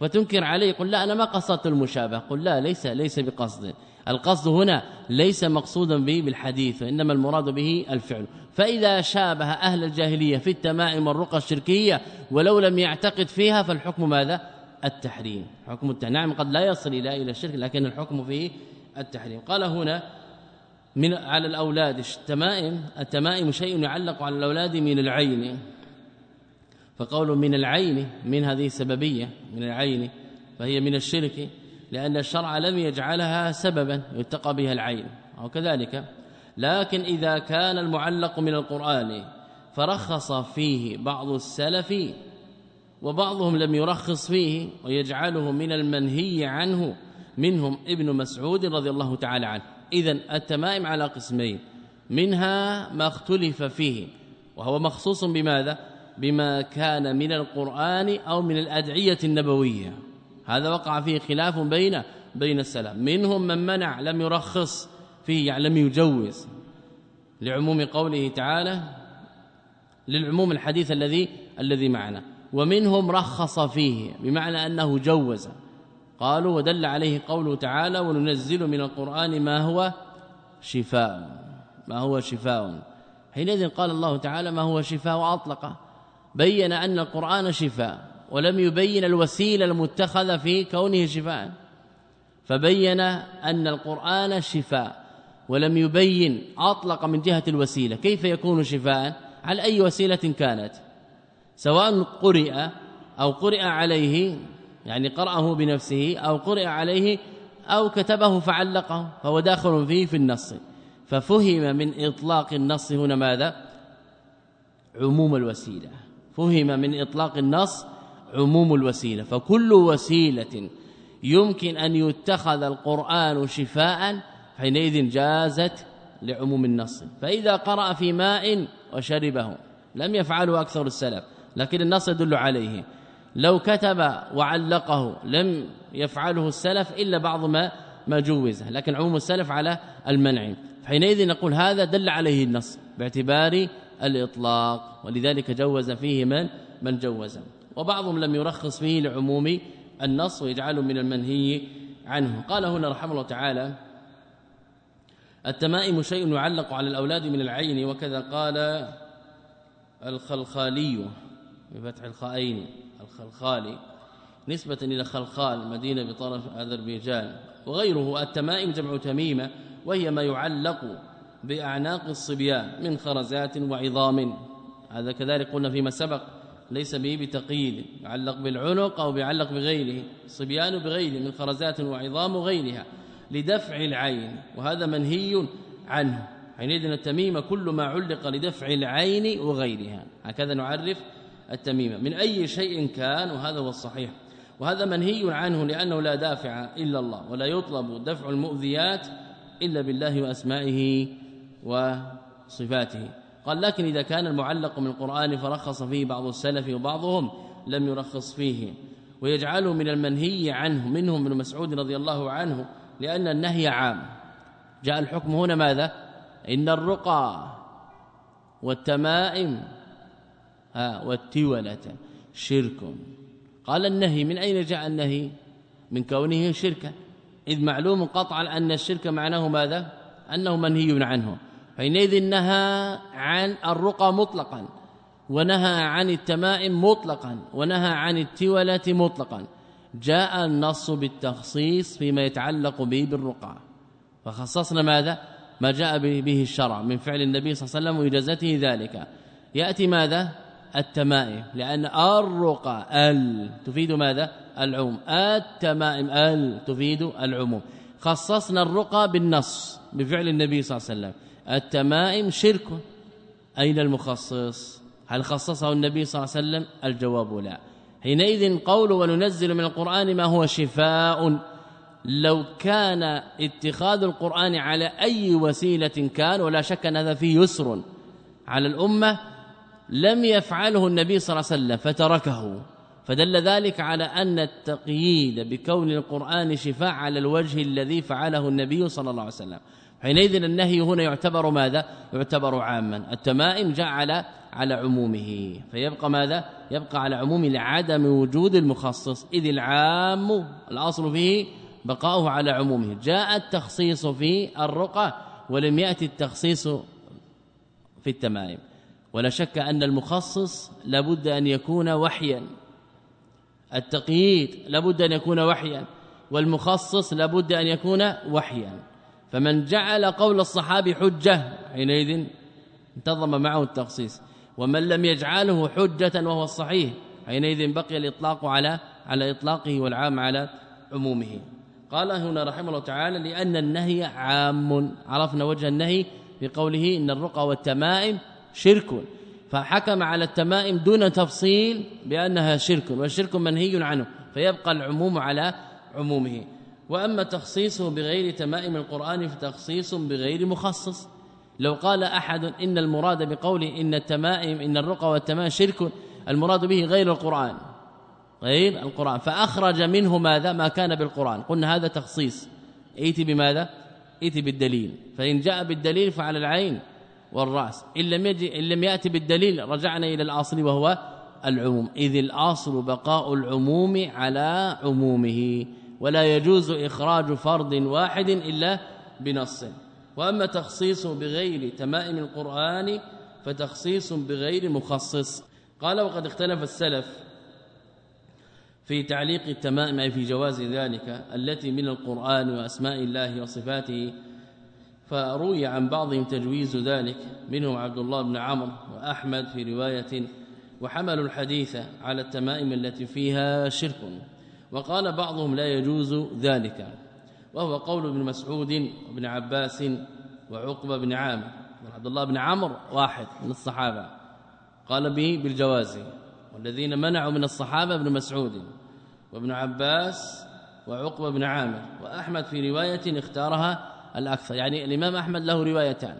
Speaker 2: فتنكر عليه قل لا أنا ما قصدت المشابهة. قل لا ليس ليس بقصد. القصد هنا ليس مقصودا به بالحديث وإنما المراد به الفعل. فإذا شابه أهل الجاهلية في التمائم والرقى الشركية ولو لم يعتقد فيها فالحكم ماذا؟ التحريم. حكم التحريم نعم قد لا يصل إلى إلى الشرك لكن الحكم فيه التحريم. قال هنا من على الأولاد التمائم التمائم شيء يعلق على الأولاد من العين. فقول من العين من هذه سببيه من العين فهي من الشرك لأن الشرع لم يجعلها سببا يتقى بها العين. أو كذلك لكن إذا كان المعلق من القرآن فرخص فيه بعض السلف وبعضهم لم يرخص فيه ويجعله من المنهي عنه منهم ابن مسعود رضي الله تعالى عنه. اذا التمائم على قسمين. منها ما اختلف فيه. وهو مخصوص بماذا؟ بما كان من القرآن أو من الأدعية النبوية. هذا وقع فيه خلاف بين بين السلام. منهم من منع لم يرخص فيه يعني لم يجوز. لعموم قوله تعالى للعموم الحديث الذي الذي معنا. ومنهم رخص فيه بمعنى أنه جوز. قالوا ودل عليه قوله تعالى وننزل من القرآن ما هو شفاء ما هو شفاء. حينئذ قال الله تعالى ما هو شفاء واطلق بين أن القرآن شفاء ولم يبين الوسيلة المتخذه في كونه شفاء. فبين أن القرآن شفاء ولم يبين أطلق من جهة الوسيلة. كيف يكون شفاء؟ على أي وسيلة كانت؟ سواء قرئ أو قرئ عليه يعني قرأه بنفسه أو قرئ عليه أو كتبه فعلقه فهو داخل فيه في النص. ففهم من إطلاق النص هنا ماذا؟ عموم الوسيلة. فهم من إطلاق النص عموم الوسيلة. فكل وسيلة يمكن أن يتخذ القرآن شفاء حينئذ جازت لعموم النص. فإذا قرأ في ماء وشربه لم يفعله أكثر السلف لكن النص يدل عليه. لو كتب وعلقه لم يفعله السلف إلا بعض ما ما جوزه. لكن عموم السلف على المنع. حينئذ نقول هذا دل عليه النص باعتبار الإطلاق. ولذلك جوز فيه من من جوز وبعضهم لم يرخص فيه لعموم النص ويجعله من المنهي عنه. قال هنا رحمه الله تعالى التمائم شيء يعلق على الأولاد من العين وكذا قال الخلخالي بفتح الخائين الخلخالي نسبة إلى خلخال مدينة بطرف أذربيجان. وغيره التمائم جمع تميمة وهي ما يعلق بأعناق الصبيان من خرزات وعظام. هذا كذلك قلنا فيما سبق ليس به بتقييد يعلق بالعنق أو بيعلق بغيره. صبيان بغيره من خرزات وعظام وغيرها لدفع العين. وهذا منهي عنه. حينئذ التميمة كل ما علق لدفع العين وغيرها. هكذا نعرف التميمة. من أي شيء كان وهذا هو الصحيح. وهذا منهي عنه لأنه لا دافع إلا الله ولا يطلب دفع المؤذيات إلا بالله وأسمائه وصفاته. قال لكن إذا كان المعلق من القرآن فرخص فيه بعض السلف وبعضهم لم يرخص فيه. ويجعله من المنهي عنه منهم ابن مسعود رضي الله عنه لأن النهي عام. جاء الحكم هنا ماذا؟ إن الرقى والتمائم ها والتولة شرك. قال النهي من أين جاء النهي؟ من كونه شركا. إذ معلوم قطعا أن الشرك معناه ماذا؟ أنه منهي عنه. حينئذ نهى عن الرقى مطلقا ونهى عن التمائم مطلقا ونهى عن التولة مطلقا. جاء النص بالتخصيص فيما يتعلق به بالرقى. فخصصنا ماذا؟ ما جاء به الشرع من فعل النبي صلى الله عليه وسلم وإجازته ذلك. يأتي ماذا؟ التمائم لأن الرقى ال تفيد ماذا؟ العموم. التمائم ال تفيد العموم. خصصنا الرقى بالنص بفعل النبي صلى الله عليه وسلم. التمائم شرك. أين المخصص؟ هل خصصه النبي صلى الله عليه وسلم؟ الجواب لا. حينئذ قول وننزل من القرآن ما هو شفاء. لو كان اتخاذ القرآن على أي وسيلة كان ولا شك أن هذا فيه يسر على الأمة لم يفعله النبي صلى الله عليه وسلم فتركه. فدل ذلك على أن التقييد بكون القرآن شفاء على الوجه الذي فعله النبي صلى الله عليه وسلم. حينئذ النهي هنا يعتبر ماذا؟ يعتبر عاما. التمائم جاء على على عمومه. فيبقى ماذا؟ يبقى على عموم لعدم وجود المخصص. إذ العام الأصل فيه بقاؤه على عمومه. جاء التخصيص في الرقى ولم يأتي التخصيص في التمائم. ولا شك أن المخصص لابد أن يكون وحيا. التقييد لابد أن يكون وحيا والمخصص لابد أن يكون وحيا. فمن جعل قول الصحابي حجة حينئذ انتظم معه التخصيص ومن لم يجعله حجة وهو الصحيح حينئذ بقي الإطلاق على على إطلاقه والعام على عمومه. قال هنا رحمه الله تعالى لأن النهي عام. عرفنا وجه النهي في قوله إن الرقى والتمائم شرك. فحكم على التمائم دون تفصيل بأنها شرك والشرك منهي عنه فيبقى العموم على عمومه. وأما تخصيصه بغير تمائم القرآن فتخصيص بغير مخصص. لو قال أحد إن المراد بقوله إن التمائم إن الرقى والتمائم شرك المراد به غير القرآن. غير القرآن. فأخرج منه ماذا؟ ما كان بالقرآن. قلنا هذا تخصيص. ائتي بماذا؟ ائتي بالدليل. فإن جاء بالدليل فعلى العين. والرأس. إن لم يجي إن لم يأتي بالدليل رجعنا إلى الأصل وهو العموم. إذ الأصل بقاء العموم على عمومه ولا يجوز إخراج فرد واحد إلا بنص. وأما تخصيص بغير تمائم القرآن فتخصيص بغير مخصص. قال وقد اختلف السلف في تعليق التمائم في جواز ذلك التي من القرآن وأسماء الله وصفاته فروي عن بعضهم تجويز ذلك منهم عبد الله بن عمرو وأحمد في رواية وحملوا الحديث على التمائم التي فيها شرك وقال بعضهم لا يجوز ذلك وهو قول ابن مسعود وابن عباس وعقبة بن عامر عبد الله بن عمرو واحد من الصحابة. قال به بالجواز والذين منعوا من الصحابة ابن مسعود وابن عباس وعقبة بن عامر وأحمد في رواية اختارها الأكثر. يعني الإمام أحمد له روايتان.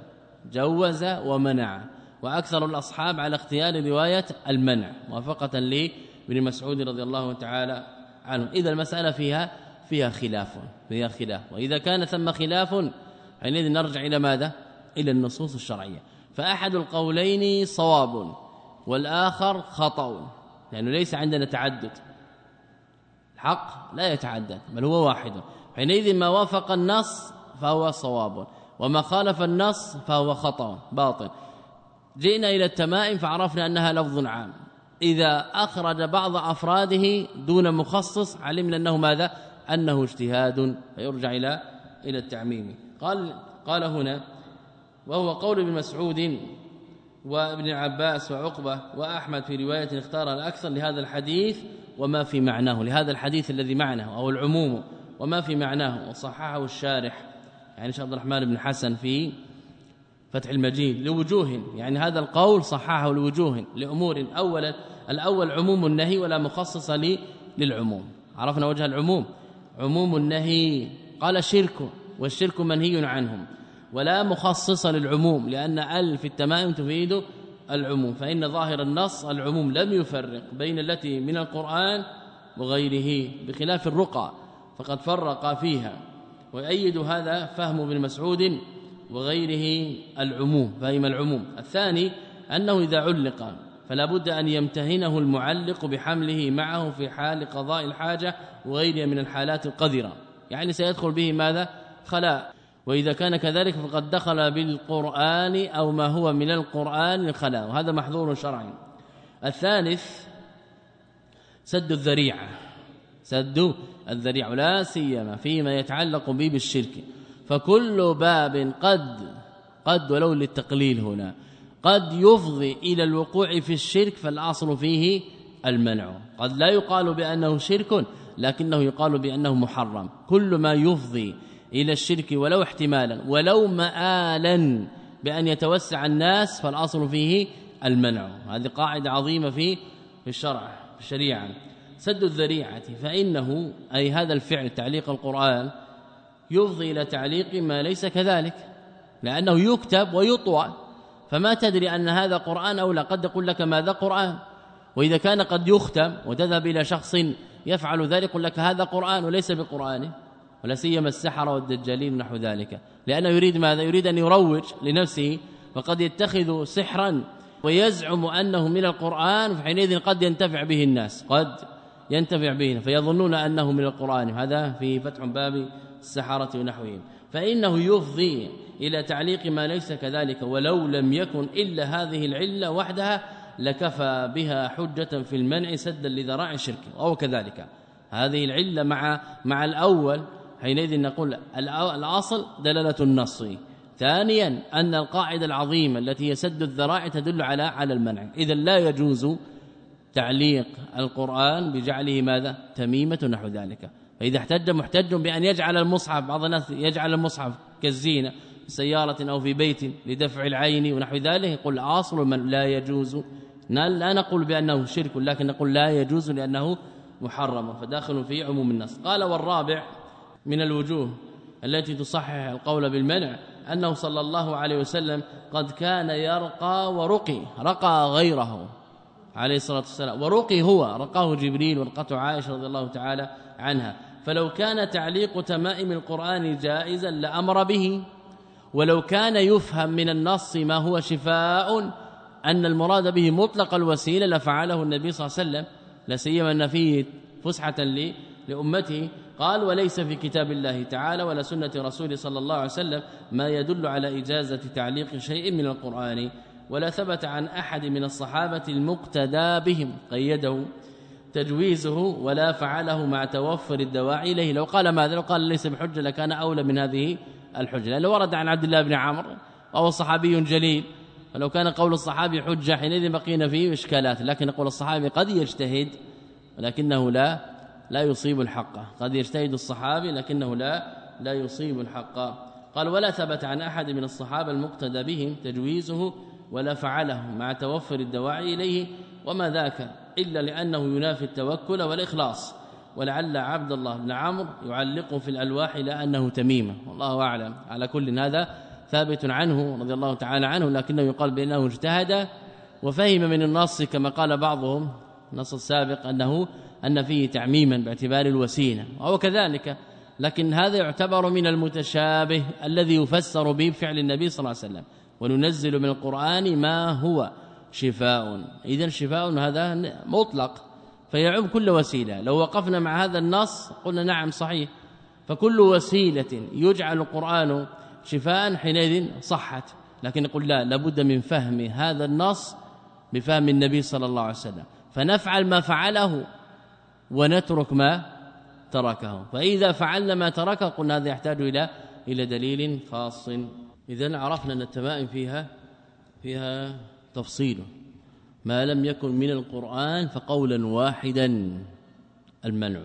Speaker 2: جوز ومنع. وأكثر الأصحاب على اختيار رواية المنع. موافقة لابن مسعود رضي الله تعالى عنه. إذا المسألة فيها فيها خلاف فيها خلاف. وإذا كان ثم خلاف حينئذ نرجع إلى ماذا؟ إلى النصوص الشرعية. فأحد القولين صواب والآخر خطأ. لأنه ليس عندنا تعدد. الحق لا يتعدد بل هو واحد. حينئذ ما وافق النص فهو صواب. وما خالف النص فهو خطأ باطل. جئنا إلى التمائم فعرفنا أنها لفظ عام. إذا أخرج بعض أفراده دون مخصص علمنا أنه ماذا؟ أنه اجتهاد. فيرجع إلى إلى التعميم. قال قال هنا وهو قول ابن مسعود وابن عباس وعقبة وأحمد في رواية اختار الأكثر لهذا الحديث وما في معناه. لهذا الحديث الذي معناه أو العموم وما في معناه. وصححه الشارح. يعني شيخ عبد الرحمن بن حسن في فتح المجيد لوجوه يعني هذا القول صححه لوجوه لأمور اولا الأول عموم النهي ولا مخصص للعموم. عرفنا وجه العموم. عموم النهي قال شرك والشرك منهي عنهم ولا مخصص للعموم لأن أل في التمائم تفيد العموم فإن ظاهر النص العموم لم يفرق بين التي من القرآن وغيره بخلاف الرقى فقد فرق فيها. ويؤيد هذا فهم ابن مسعود وغيره العموم فهم العموم. الثاني أنه إذا علق فلا بد أن يمتهنه المعلق بحمله معه في حال قضاء الحاجة وغيرها من الحالات القذرة. يعني سيدخل به ماذا؟ خلاء. وإذا كان كذلك فقد دخل بالقرآن أو ما هو من القرآن الخلاء وهذا محظور شرعي. الثالث سد الذريعة. سد الذريعة لا سيما فيما يتعلق به بالشرك. فكل باب قد قد ولو للتقليل هنا. قد يفضي إلى الوقوع في الشرك فالأصل فيه المنع. قد لا يقال بأنه شرك لكنه يقال بأنه محرم. كل ما يفضي إلى الشرك ولو احتمالا ولو مآلا بأن يتوسع الناس فالأصل فيه المنع. هذه قاعدة عظيمة في في الشرع في الشريعة. سد الذريعة فإنه أي هذا الفعل تعليق القرآن يفضي إلى تعليق ما ليس كذلك لأنه يكتب ويطوى. فما تدري أن هذا قرآن أو لا قد يقول لك ماذا قرآن. وإذا كان قد يختم وتذهب إلى شخص يفعل ذلك يقول لك هذا قرآن وليس بقرآن ولا سيما السحرة والدجالين نحو ذلك. لأنه يريد ماذا؟ يريد أن يروج لنفسه وقد يتخذ سحرا ويزعم أنه من القرآن فحينئذ قد ينتفع به الناس. قد ينتفع به فيظنون أنه من القرآن. هذا في فتح باب السحرة ونحوهم فإنه يفضي إلى تعليق ما ليس كذلك ولو لم يكن إلا هذه العلة وحدها لكفى بها حجة في المنع سدا لذراع الشرك أو كذلك. هذه العلة مع مع الأول حينئذ نقول الأصل دلالة النص. ثانيا أن القاعدة العظيمة التي يسد الذرائع تدل على على المنع. إذا لا يجوز تعليق القرآن بجعله ماذا؟ تميمة نحو ذلك. فإذا احتج محتج بأن يجعل المصحف بعض الناس يجعل المصحف كالزينة سيارة أو في بيت لدفع العين ونحو ذلك يقول أصل من لا يجوز. لا نقول بأنه شرك لكن نقول لا يجوز لأنه محرم فداخل في عموم النص. قال والرابع من الوجوه التي تصحح القول بالمنع أنه صلى الله عليه وسلم قد كان يرقى ورقي رقى غيره. عليه الصلاة والسلام. ورقي هو رقاه جبريل ورقته عائشة رضي الله تعالى عنها. فلو كان تعليق تمائم القرآن جائزا لأمر به. ولو كان يفهم من النص ما هو شفاء أن المراد به مطلق الوسيلة لفعله النبي صلى الله عليه وسلم. لا سيما أن فيه فسحة لأمته. قال وليس في كتاب الله تعالى ولا سنة رسوله صلى الله عليه وسلم ما يدل على إجازة تعليق شيء من القرآن. ولا ثبت عن أحد من الصحابة المقتدى بهم. قيده تجويزه ولا فعله مع توفر الدواعي إليه. لو قال ماذا؟ لو قال ليس بحجة لكان أولى من هذه الحجة. لأنه ورد عن عبد الله بن عمرو وهو صحابي جليل. فلو كان قول الصحابي حجة حينئذ بقينا فيه إشكالات. لكن قول الصحابي قد يجتهد ولكنه لا لا يصيب الحق. قد يجتهد الصحابي لكنه لا لا يصيب الحق. قال ولا ثبت عن أحد من الصحابة المقتدى بهم. تجويزه ولا فعله مع توفر الدواعي إليه وما ذاك إلا لأنه ينافي التوكل والإخلاص. ولعل عبد الله بن عمرو يعلقه في الألواح إلى أنه تميمه والله أعلم. على كل هذا ثابت عنه رضي الله تعالى عنه لكنه يقال بأنه اجتهد وفهم من النص كما قال بعضهم. النص السابق أنه أن فيه تعميما باعتبار الوسيلة وهو كذلك. لكن هذا يعتبر من المتشابه الذي يفسر به بفعل النبي صلى الله عليه وسلم. وننزل من القرآن ما هو شفاء. اذا شفاء هذا مطلق فيعم كل وسيلة. لو وقفنا مع هذا النص قلنا نعم صحيح. فكل وسيلة يجعل القرآن شفاء حينئذ صحت. لكن نقول لا لابد من فهم هذا النص بفهم النبي صلى الله عليه وسلم. فنفعل ما فعله ونترك ما تركه. فإذا فعلنا ما تركه قلنا هذا يحتاج إلى إلى دليل خاص. إذا عرفنا أن التمائم فيها فيها تفصيل. ما لم يكن من القرآن فقولا واحدا المنع.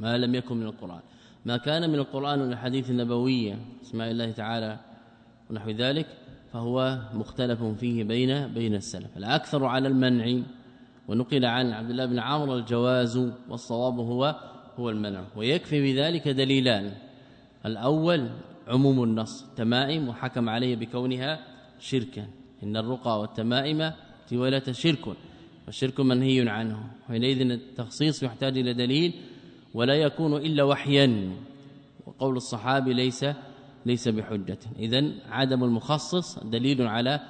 Speaker 2: ما لم يكن من القرآن. ما كان من القرآن والحديث النبوية اسماء الله تعالى ونحو ذلك فهو مختلف فيه بين بين السلف. الأكثر على المنع ونقل عن عبد الله بن عمرو الجواز والصواب هو هو المنع. ويكفي بذلك دليلان. الأول عموم النص تمائم وحكم عليه بكونها شركا. إن الرقى والتمائم تولة شرك والشرك منهي عنه. حينئذ التخصيص يحتاج إلى دليل ولا يكون إلا وحيا. وقول الصحابي ليس ليس بحجة. اذا عدم المخصص دليل على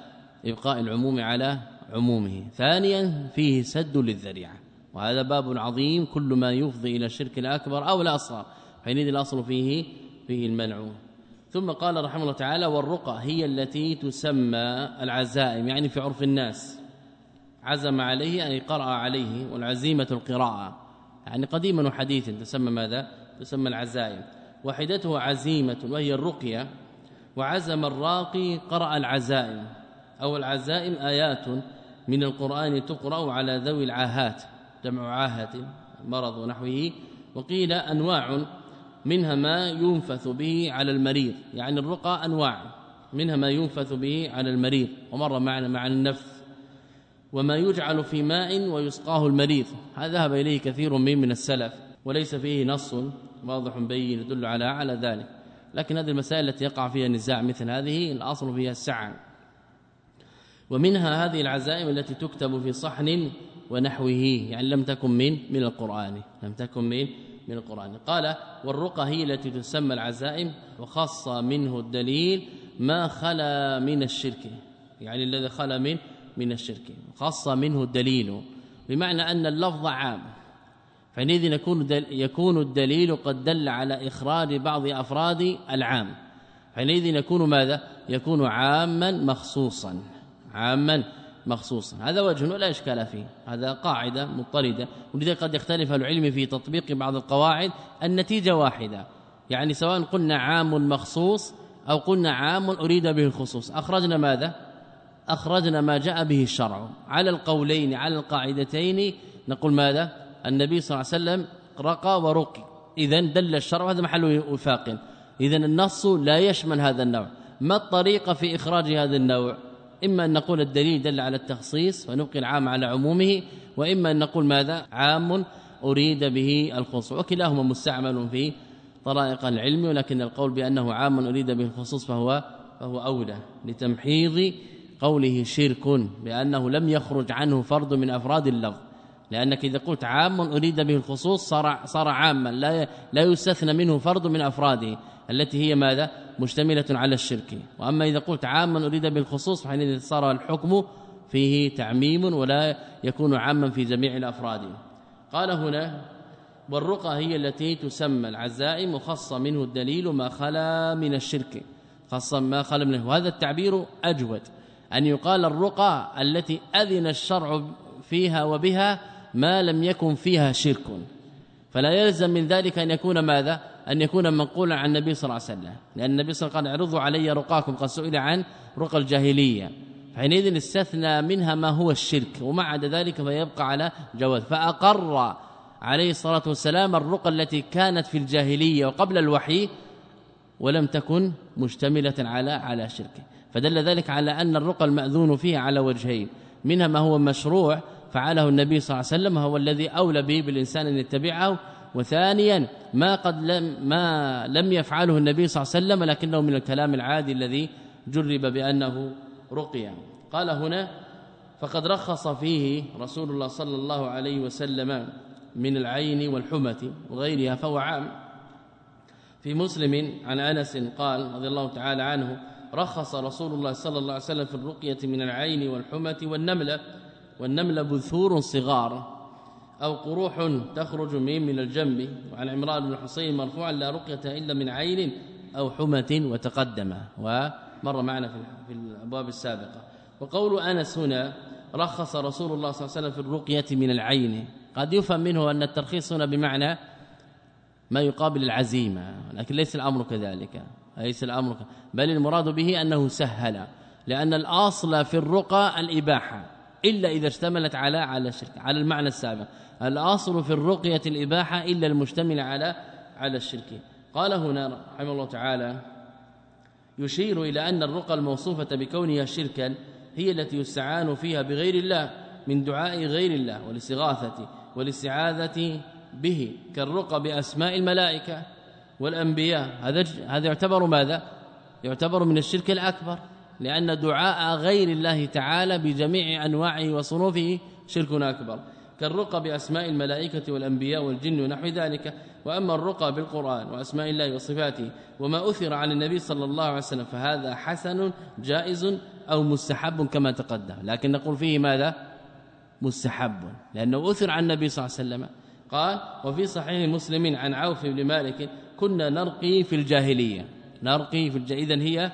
Speaker 2: إبقاء العموم على عمومه. ثانيا فيه سد للذريعة. وهذا باب عظيم كل ما يفضي إلى الشرك الأكبر أو الأصغر. حينئذ الأصل فيه فيه المنع. ثم قال رحمه الله تعالى والرقى هي التي تسمى العزائم يعني في عرف الناس. عزم عليه أي قرأ عليه والعزيمة القراءة. يعني قديما وحديثا تسمى ماذا؟ تسمى العزائم. واحدته عزيمة وهي الرقية. وعزم الراقي قرأ العزائم. أو العزائم آيات من القرآن تقرأ على ذوي العاهات جمع عاهة مرض ونحوه. وقيل أنواع منها ما ينفث به على المريض يعني الرقى أنواع منها ما ينفث به على المريض ومر معنا مع النفث وما يجعل في ماء ويسقاه المريض هذا ذهب إليه كثير من من السلف وليس فيه نص واضح بين يدل على على ذلك لكن هذه المسائل التي يقع فيها النزاع مثل هذه الأصل فيها السعة. ومنها هذه العزائم التي تكتب في صحن ونحوه يعني لم تكن من من القرآن لم تكن من من القرآن. قال والرقى هي التي تسمى العزائم وخص منه الدليل ما خلا من الشرك يعني الذي خلا من من الشرك خص منه الدليل. بمعنى أن اللفظ عام فحينئذ يكون يكون الدليل قد دل على إخراج بعض أفراد العام. حينئذ يكون ماذا؟ يكون عاما مخصوصا. عاما مخصوصا. هذا وجه ولا إشكال فيه. هذا قاعدة مضطردة. ولذلك قد يختلف العلم في تطبيق بعض القواعد النتيجة واحدة. يعني سواء قلنا عام مخصوص أو قلنا عام أريد به الخصوص. أخرجنا ماذا؟ أخرجنا ما جاء به الشرع. على القولين على القاعدتين نقول ماذا؟ النبي صلى الله عليه وسلم رقى ورقي. اذا دل الشرع هذا محل وفاق. اذا النص لا يشمل هذا النوع. ما الطريقة في إخراج هذا النوع؟ إما أن نقول الدليل دل على التخصيص ونبقي العام على عمومه وإما أن نقول ماذا؟ عام أريد به الخصوص. وكلاهما مستعمل في طرائق العلم ولكن القول بأنه عام أريد به الخصوص فهو فهو أولى لتمحيض قوله شرك بأنه لم يخرج عنه فرد من أفراد اللفظ. لأنك إذا قلت عام أريد به الخصوص صار صار عاما لا لا يستثنى منه فرد من أفراده التي هي ماذا؟ مشتملة على الشرك. وأما إذا قلت عاما أريد بالخصوص فحينئذ صار الحكم فيه تعميم ولا يكون عاما في جميع الأفراد. قال هنا والرقى هي التي تسمى العزائم وخص منه الدليل ما خلا من الشرك. خص ما خلا منه. وهذا التعبير أجود. أن يقال الرقى التي أذن الشرع فيها وبها ما لم يكن فيها شرك. فلا يلزم من ذلك أن يكون ماذا؟ أن يكون منقولا عن النبي صلى الله عليه وسلم. لأن النبي صلى الله عليه وسلم قال اعرضوا علي رقاكم قد سئل عن رقى الجاهلية. حينئذ استثنى منها ما هو الشرك وما عدا ذلك فيبقى على جواز. فأقر عليه الصلاة والسلام الرقى التي كانت في الجاهلية وقبل الوحي ولم تكن مشتملة على على شرك فدل ذلك على أن الرقى المأذون فيها على وجهين. منها ما هو مشروع فعله النبي صلى الله عليه وسلم هو الذي أولى به بالإنسان أن يتبعه وثانيا ما قد لم ما لم يفعله النبي صلى الله عليه وسلم لكنه من الكلام العادي الذي جرب بأنه رقيا قال هنا فقد رخص فيه رسول الله صلى الله عليه وسلم من العين والحمة وغيرها فهو عام. في مسلم عن أنس قال رضي الله تعالى عنه رخص رسول الله صلى الله عليه وسلم في الرقية من العين والحمة والنملة والنملة بثور صغار أو قروح تخرج من من الجنب. وعن عمران بن الحصين مرفوعا لا رقية إلا من عين أو حمة وتقدم. ومر معنا في الأبواب السابقة. وقول أنس هنا رخص رسول الله صلى الله عليه وسلم في الرقية من العين. قد يفهم منه أن الترخيص هنا بمعنى ما يقابل العزيمة. لكن ليس الأمر كذلك. ليس الأمر بل المراد به أنه سهل. لأن الأصل في الرقى الإباحة. إلا إذا اشتملت على على الشرك على المعنى السابق. الأصل في الرقية الإباحة إلا المشتمل على على الشرك. قال هنا رحمه الله تعالى يشير إلى أن الرقى الموصوفة بكونها شركا هي التي يستعان فيها بغير الله من دعاء غير الله والاستغاثة والاستعاذة به كالرقى بأسماء الملائكة والأنبياء. هذا هذا يعتبر ماذا؟ يعتبر من الشرك الأكبر. لأن دعاء غير الله تعالى بجميع أنواعه وصنوفه شرك أكبر. كالرقى بأسماء الملائكة والأنبياء والجن ونحو ذلك. وأما الرقى بالقرآن وأسماء الله وصفاته وما أثر عن النبي صلى الله عليه وسلم فهذا حسن جائز أو مستحب كما تقدم. لكن نقول فيه ماذا؟ مستحب. لأنه أثر عن النبي صلى الله عليه وسلم. قال وفي صحيح مسلم عن عوف بن مالك كنا نرقي في الجاهلية. نرقي في الجاهليه اذا هي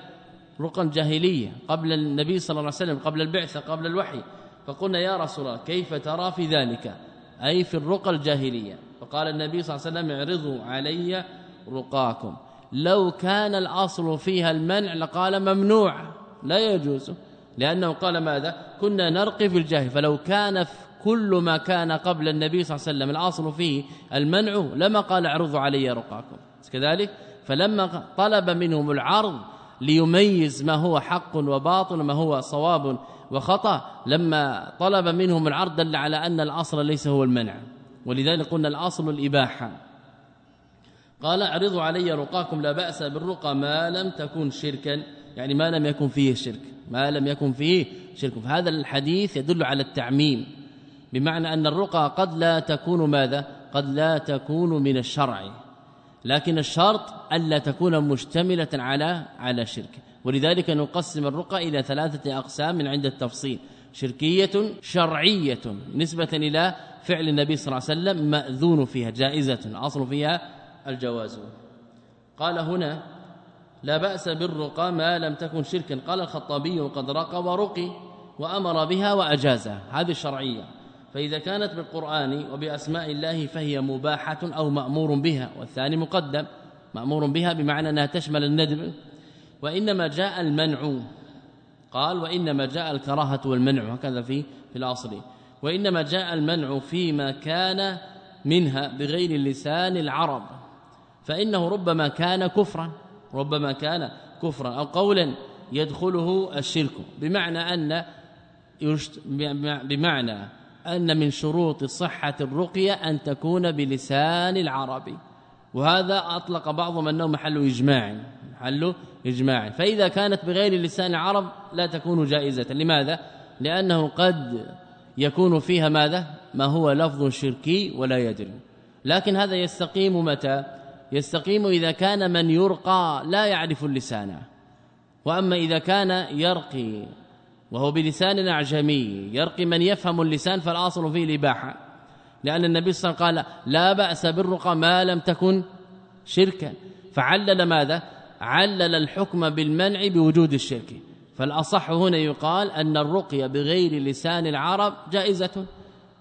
Speaker 2: رقى جاهلية قبل النبي صلى الله عليه وسلم قبل البعثة قبل الوحي. فقلنا يا رسول الله كيف ترى في ذلك؟ أي في الرقى الجاهلية؟ فقال النبي صلى الله عليه وسلم اعرضوا علي رقاكم. لو كان الأصل فيها المنع لقال ممنوع. لا يجوز. لأنه قال ماذا؟ كنا نرقي في الجاهل. فلو كان في كل ما كان قبل النبي صلى الله عليه وسلم الأصل فيه المنع لما قال اعرضوا علي رقاكم. كذلك؟ فلما طلب منهم العرض ليميز ما هو حق وباطل ما هو صواب وخطأ. لما طلب منهم العرض دل على أن الأصل ليس هو المنع. ولذلك قلنا الأصل الإباحة. قال أعرضوا علي رقاكم لا بأس بالرقى ما لم تكن شركا. يعني ما لم يكن فيه شرك. ما لم يكن فيه شرك. فهذا الحديث يدل على التعميم. بمعنى أن الرقى قد لا تكون ماذا؟ قد لا تكون من الشرع. لكن الشرط ألا تكون مشتملة على على شرك. ولذلك نقسم الرقى إلى ثلاثة أقسام من عند التفصيل. شركية شرعية نسبة إلى فعل النبي صلى الله عليه وسلم مأذون فيها جائزة اصل فيها الجواز. قال هنا لا بأس بالرقى ما لم تكن شركا. قال الخطابي قد رقى ورقي وأمر بها وأجازها. هذه الشرعية. فإذا كانت بالقرآن وبأسماء الله فهي مباحة أو مأمور بها والثاني مقدم مأمور بها بمعنى أنها تشمل الندب. وإنما جاء المنع. قال وإنما جاء الكراهة والمنع. هكذا في في الأصل. وإنما جاء المنع فيما كان منها بغير لسان العرب. فإنه ربما كان كفرا ربما كان كفرا أو قولا يدخله الشرك. بمعنى أن بمعنى أن من شروط صحة الرقية أن تكون بلسان العربي وهذا أطلق بعضهم أنه محل إجماع محل إجماع فإذا كانت بغير لسان العرب لا تكون جائزة لماذا؟ لأنه قد يكون فيها ماذا؟ ما هو لفظ شركي ولا يدري لكن هذا يستقيم متى؟ يستقيم إذا كان من يرقى لا يعرف اللسان وأما إذا كان يرقي وهو بلسان أعجمي يرقي من يفهم اللسان فالأصل فيه الاباحه لأن النبي صلى الله عليه وسلم قال لا بأس بالرقى ما لم تكن شركا. فعلل ماذا؟ علل الحكم بالمنع بوجود الشرك. فالأصح هنا يقال أن الرقيه بغير لسان العرب جائزة.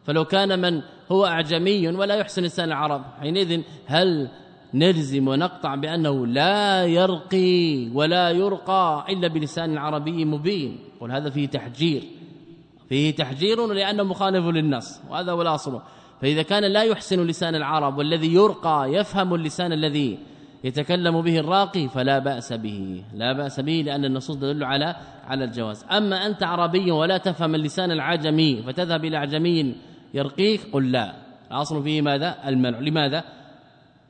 Speaker 2: فلو كان من هو أعجمي ولا يحسن لسان العرب حينئذ هل نلزم ونقطع بأنه لا يرقي ولا يرقى إلا بلسان عربي مبين. قل هذا فيه تحجير. فيه تحجير لأنه مخالف للنص وهذا هو الأصل. فإذا كان لا يحسن لسان العرب والذي يرقى يفهم اللسان الذي يتكلم به الراقي فلا بأس به. لا بأس به لأن النصوص تدل على على الجواز. أما أنت عربي ولا تفهم اللسان العجمي فتذهب إلى اعجمي يرقيك قل لا. الأصل فيه ماذا؟ المنع. لماذا؟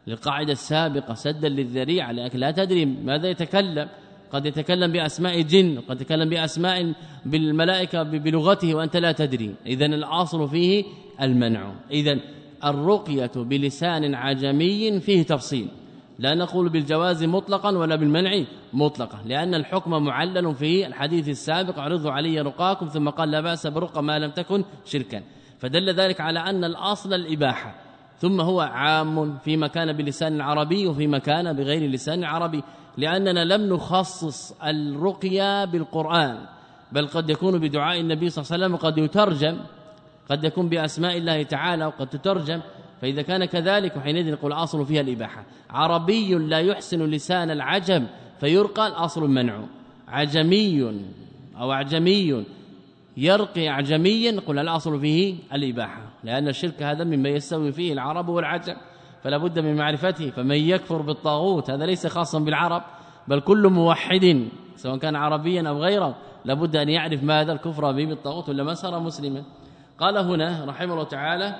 Speaker 2: للقاعدة السابقة سدا للذريعة لانك لا تدري ماذا يتكلم. قد يتكلم بأسماء جن قد يتكلم بأسماء بالملائكة بلغته وأنت لا تدري. اذا الأصل فيه المنع. اذا الرقية بلسان عجمي فيه تفصيل. لا نقول بالجواز مطلقا ولا بالمنع مطلقا لأن الحكم معلل في الحديث السابق. عرضوا علي رقاكم ثم قال لا بأس برقى ما لم تكن شركا. فدل ذلك على أن الأصل الإباحة. ثم هو عام فيما كان بلسان العربي وفيما كان بغير لسان العربي لأننا لم نخصص الرقية بالقرآن بل قد يكون بدعاء النبي صلى الله عليه وسلم وقد يترجم قد يكون بأسماء الله تعالى وقد تترجم فإذا كان كذلك حينئذ نقول الاصل فيها الإباحة. عربي لا يحسن لسان العجم فيرقى الأصل المنع عجمي أو أعجمي يرقي اعجميا قل الأصل فيه الإباحة. لأن الشرك هذا مما يستوي فيه العرب والعجم فلا بد من معرفته. فمن يكفر بالطاغوت هذا ليس خاصا بالعرب بل كل موحد سواء كان عربيا أو غيره لابد أن يعرف ماذا الكفر به بالطاغوت ولا ما صار مسلما. قال هنا رحمه الله تعالى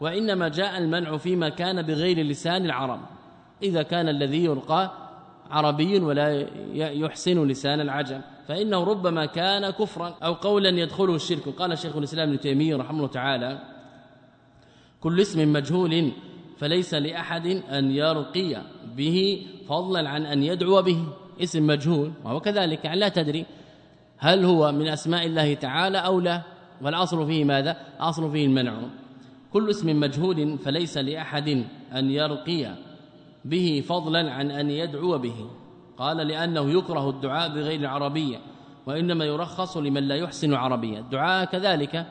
Speaker 2: وإنما جاء المنع فيما كان بغير لسان العرب. إذا كان الذي يلقى عربي ولا يحسن لسان العجم فإنه ربما كان كفرا أو قولا يدخله الشرك. قال شيخ الإسلام ابن تيمية رحمه الله تعالى كل اسم مجهول فليس لأحد أن يرقي به فضلا عن أن يدعو به. اسم مجهول وهو كذلك يعني لا تدري هل هو من أسماء الله تعالى أو لا. والأصل فيه ماذا؟ اصل فيه المنع. كل اسم مجهول فليس لأحد أن يرقي به فضلا عن أن يدعو به. قال لأنه يكره الدعاء بغير العربيه وإنما يرخص لمن لا يحسن عربية. الدعاء كذلك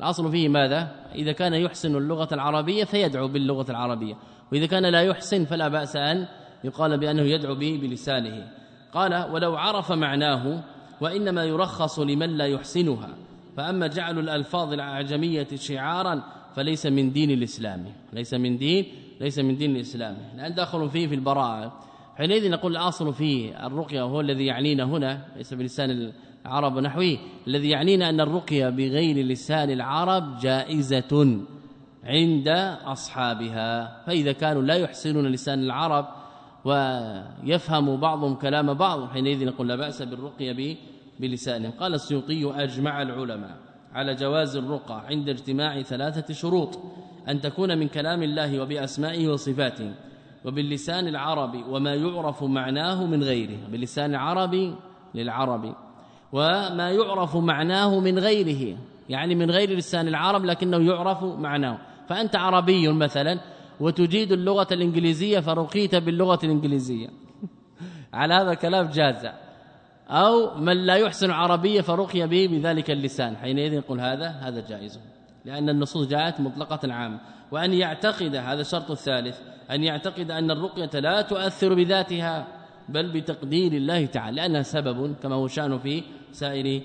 Speaker 2: الأصل فيه ماذا؟ إذا كان يحسن اللغة العربية فيدعو باللغة العربية وإذا كان لا يحسن فلا بأس أن يقال بأنه يدعو به بلسانه. قال ولو عرف معناه وإنما يرخص لمن لا يحسنها. فأما جعل الألفاظ الأعجمية شعارا فليس من دين الإسلام. ليس من دين ليس من دين الإسلام. لأن داخل فيه في البراءة. حينئذ نقول الأصل في الرقية وهو الذي يعنينا هنا ليس بلسان العرب ونحوه الذي يعنينا أن الرقية بغير لسان العرب جائزة عند أصحابها. فإذا كانوا لا يحسنون لسان العرب ويفهم بعضهم كلام بعض حينئذ نقول لا بأس بالرقية بلسانهم. قال السيوطي أجمع العلماء على جواز الرقى عند اجتماع ثلاثة شروط أن تكون من كلام الله وبأسمائه وصفاته وباللسان العربي وما يعرف معناه من غيره. باللسان العربي للعربي. وما يعرف معناه من غيره. يعني من غير لسان العرب لكنه يعرف معناه. فأنت عربي مثلا وتجيد اللغة الإنجليزية فرقيت باللغة الإنجليزية. على هذا الكلام جاز أو من لا يحسن عربية فرقي به بذلك اللسان. حينئذ يقول هذا هذا جائز. لأن النصوص جاءت مطلقة عامة. وأن يعتقد هذا الشرط الثالث أن يعتقد أن الرقية لا تؤثر بذاتها بل بتقدير الله تعالى. لأنها سبب كما هو شأن في سائر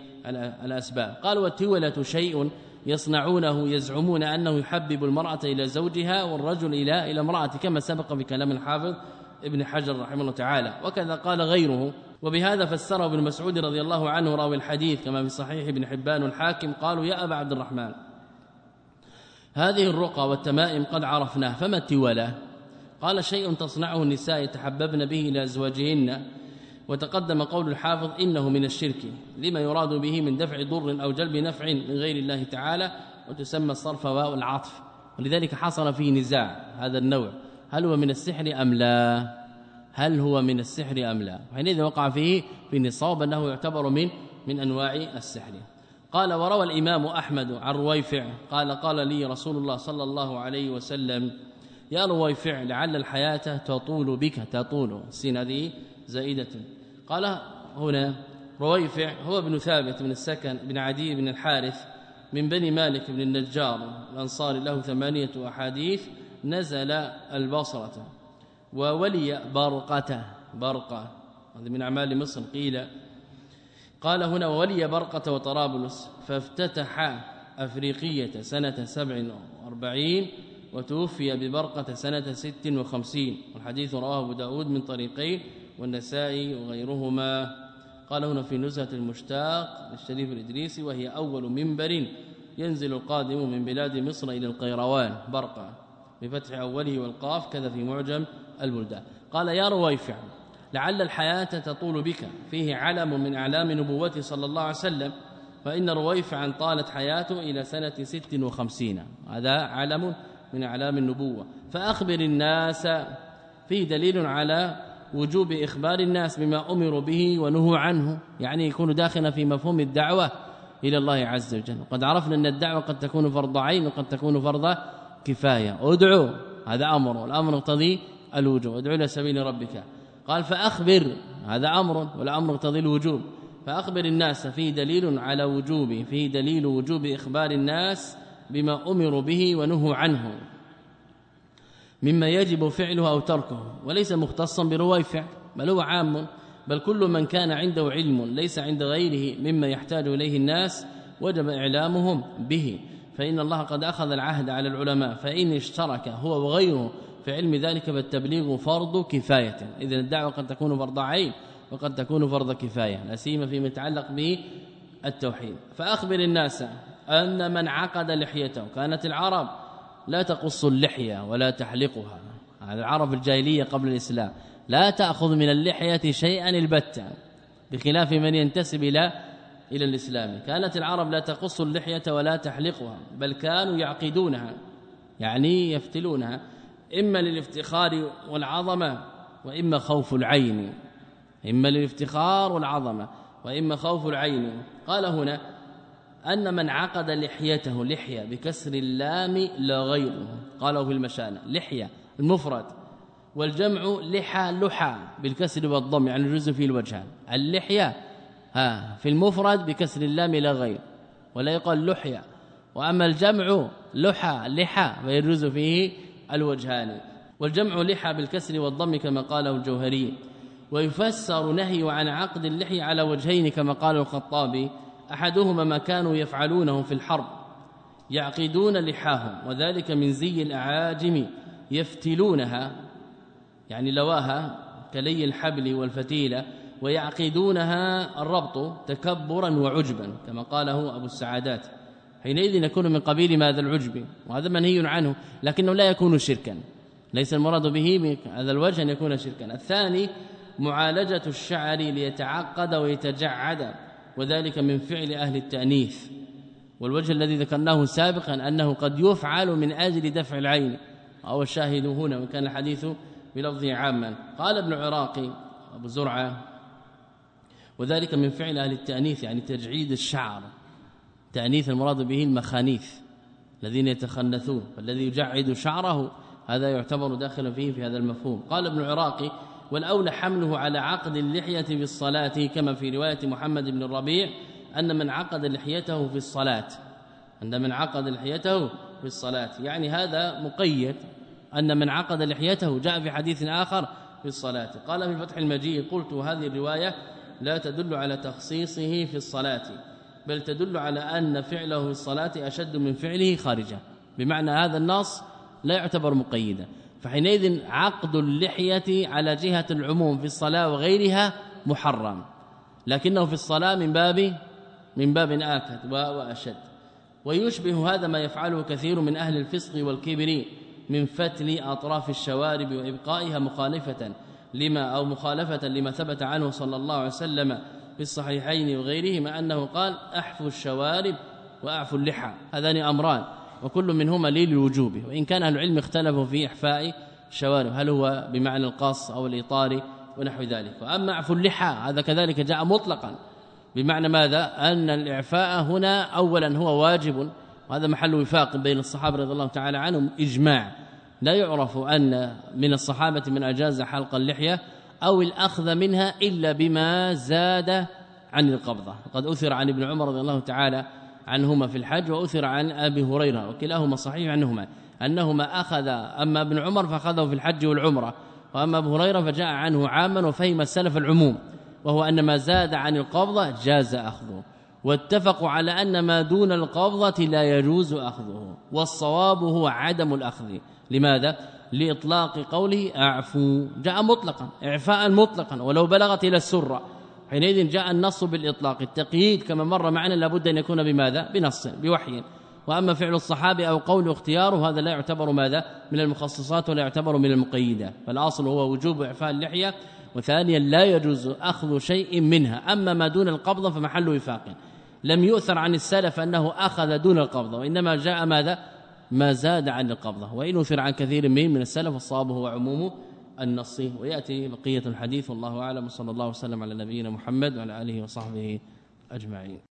Speaker 2: الأسباب. قال والتولة شيء يصنعونه يزعمون أنه يحبب المرأة إلى زوجها والرجل إلى إلى امرأة كما سبق بكلام الحافظ ابن حجر رحمه الله تعالى. وكذا قال غيره. وبهذا فسره ابن مسعود رضي الله عنه راوي الحديث كما في صحيح ابن حبان والحاكم قالوا يا أبا عبد الرحمن هذه الرقى والتمائم قد عرفناه فما التوالى قال شيء تصنعه النساء يتحببن به إلى أزواجهن. وتقدم قول الحافظ إنه من الشرك لما يراد به من دفع ضر أو جلب نفع من غير الله تعالى وتسمى الصرف والعطف ولذلك حصل فيه نزاع هذا النوع. هل هو من السحر أم لا؟ هل هو من السحر أم لا؟ وحينئذ وقع فيه في النصاب أنه يعتبر من من أنواع السحر. قال وروى الإمام أحمد عن رويفع قال قال لي رسول الله صلى الله عليه وسلم يا رويفع لعل الحياة تطول بك تطول. السين هذه زائدة. قال هنا رويفع هو ابن ثابت بن السكن بن عدي بن الحارث من بني مالك بن النجار الأنصار له ثمانية أحاديث نزل البصرة وولي برقة برقة هذا من أعمال مصر قيل. قال هنا ولي برقة وطرابلس فافتتح أفريقية سنة 47 وتوفي ببرقة سنة 56 والحديث رواه أبو داود من طريقين. والنسائي وغيرهما. قال هنا في نزهة المشتاق للشريف الإدريسي وهي أول منبر ينزل القادم من بلاد مصر إلى القيروان برقة بفتح أوله والقاف كذا في معجم البلدان. قال يا رويفع لعل الحياة تطول بك فيه علم من أعلام نبوته صلى الله عليه وسلم فإن رويفعا طالت حياته إلى سنة ست وخمسين. هذا علم من أعلام النبوة. فأخبر الناس فيه دليل على وجوب إخبار الناس بما أمروا به ونهوا عنه يعني يكون داخلا في مفهوم الدعوة إلى الله عز وجل. وقد عرفنا أن الدعوة قد تكون فرض عين وقد تكون فرض كفاية. ادعوا هذا أمر والأمر يقتضي الوجوب. ادعوا إلى سبيل ربك. قال فأخبر هذا أمر والأمر يقتضي الوجوب. فأخبر الناس فيه دليل على وجوب فيه دليل وجوب إخبار الناس بما أمروا به ونهوا عنه. مما يجب فعله أو تركه وليس مختصا برويفع بل هو عام بل كل من كان عنده علم ليس عند غيره مما يحتاج إليه الناس وجب إعلامهم به. فإن الله قد أخذ العهد على العلماء فإن اشترك هو وغيره في علم ذلك فالتبليغ فرض كفاية. إذن الدعوة قد تكون فرض عين وقد تكون فرض كفاية لا سيما فيما يتعلق بالتوحيد. فأخبر الناس أن من عقد لحيته كانت العرب لا تقص اللحية ولا تحلقها. هذا العرب الجاهلية قبل الإسلام. لا تأخذ من اللحية شيئا البتة بخلاف من ينتسب إلى إلى الإسلام. كانت العرب لا تقص اللحية ولا تحلقها بل كانوا يعقدونها يعني يفتلونها إما للافتخار والعظمة وإما خوف العين. إما للافتخار والعظمة وإما خوف العين. قال هنا أن من عقد لحيته لحية بكسر اللام لا غيره. قاله في المشانة. لحية المفرد. والجمع لحى لحى بالكسر والضم يعني الجزء في الوجهان. اللحية ها في المفرد بكسر اللام لا غير. ولا يقال لحية. وأما الجمع لحى لحى فيجوز فيه الوجهان. والجمع لحى بالكسر والضم كما قاله الجوهري. ويفسر نهي عن عقد اللحية على وجهين كما قال الخطابي. أحدهما ما كانوا يفعلونه في الحرب يعقدون لحاهم وذلك من زي الأعاجم يفتلونها يعني لواها كلي الحبل والفتيلة ويعقدونها الربط تكبرا وعجبا كما قاله أبو السعادات. حينئذ يكون من قبيل ماذا العجب؟ وهذا منهي عنه لكنه لا يكون شركا. ليس المراد به هذا الوجه أن يكون شركا. الثاني معالجة الشعر ليتعقد ويتجعد. وذلك من فعل أهل التأنيث. والوجه الذي ذكرناه سابقا أنه قد يفعل من أجل دفع العين. أو الشاهد هنا وكان الحديث بلفظه عاما. قال ابن عراقي أبو زرعة وذلك من فعل أهل التأنيث يعني تجعيد الشعر. تأنيث المراد به المخانيث الذين يتخنثون. فالذي يجعد شعره هذا يعتبر داخلا فيه في هذا المفهوم. قال ابن عراقي والاولى حمله على عقد اللحية بالصلاه كما في رواية محمد بن الربيع أن من عقد لحيته في الصلاة. أن من عقد لحيته في الصلاة. يعني هذا مقيد أن من عقد لحيته جاء في حديث آخر في الصلاة. قال في فتح المجيد قلت هذه الرواية لا تدل على تخصيصه في الصلاة بل تدل على أن فعله في الصلاة أشد من فعله خارجه بمعنى هذا النص لا يعتبر مقيدا. فحينئذ عقد اللحية على جهة العموم في الصلاة وغيرها محرم. لكنه في الصلاة من باب من باب آكد وأشد. ويشبه هذا ما يفعله كثير من أهل الفسق والكبر من فتل أطراف الشوارب وإبقائها مخالفة لما أو مخالفة لما ثبت عنه صلى الله عليه وسلم في الصحيحين وغيرهما أنه قال أحفوا الشوارب وأعفوا اللحى. هذان أمران. وكل منهما للوجوب وإن كان أهل العلم اختلفوا في إحفاء الشوارب هل هو بمعنى القص أو الإطار ونحو ذلك. وأما عفو اللحى هذا كذلك جاء مطلقا. بمعنى ماذا؟ أن الإعفاء هنا اولا هو واجب وهذا محل وفاق بين الصحابة رضي الله تعالى عنهم إجماع. لا يعرف أن من الصحابة من أجاز حلق اللحية أو الأخذ منها إلا بما زاد عن القبضة. قد أثر عن ابن عمر رضي الله تعالى عنهما في الحج وأثر عن أبي هريرة وكلاهما صحيح عنهما أنهما أخذ أما ابن عمر فأخذه في الحج والعمرة وأما أبو هريرة فجاء عنه عاما وفهم السلف العموم وهو أن ما زاد عن القبضة جاز أخذه واتفقوا على أن ما دون القبضة لا يجوز أخذه والصواب هو عدم الأخذ. لماذا؟ لإطلاق قوله أعفو جاء مطلقا اعفاء مطلقا ولو بلغت إلى السرة. حينئذ جاء النص بالإطلاق. التقييد كما مر معنا لابد أن يكون بماذا؟ بنص بوحي. وأما فعل الصحابي أو قول اختياره هذا لا يعتبر ماذا؟ من المخصصات ولا يعتبر من المقيدات فالأصل هو وجوب إعفاء اللحية. وثانيا لا يجوز أخذ شيء منها. أما ما دون القبضة فمحل وفاق. لم يؤثر عن السلف أنه أخذ دون القبضة وإنما جاء ماذا؟ ما زاد عن القبضة. وإن أثر عن كثير من من السلف الصواب هو عموم النص ويأتي بقية الحديث والله أعلم صلى الله وسلم على نبينا محمد وعلى آله وصحبه أجمعين.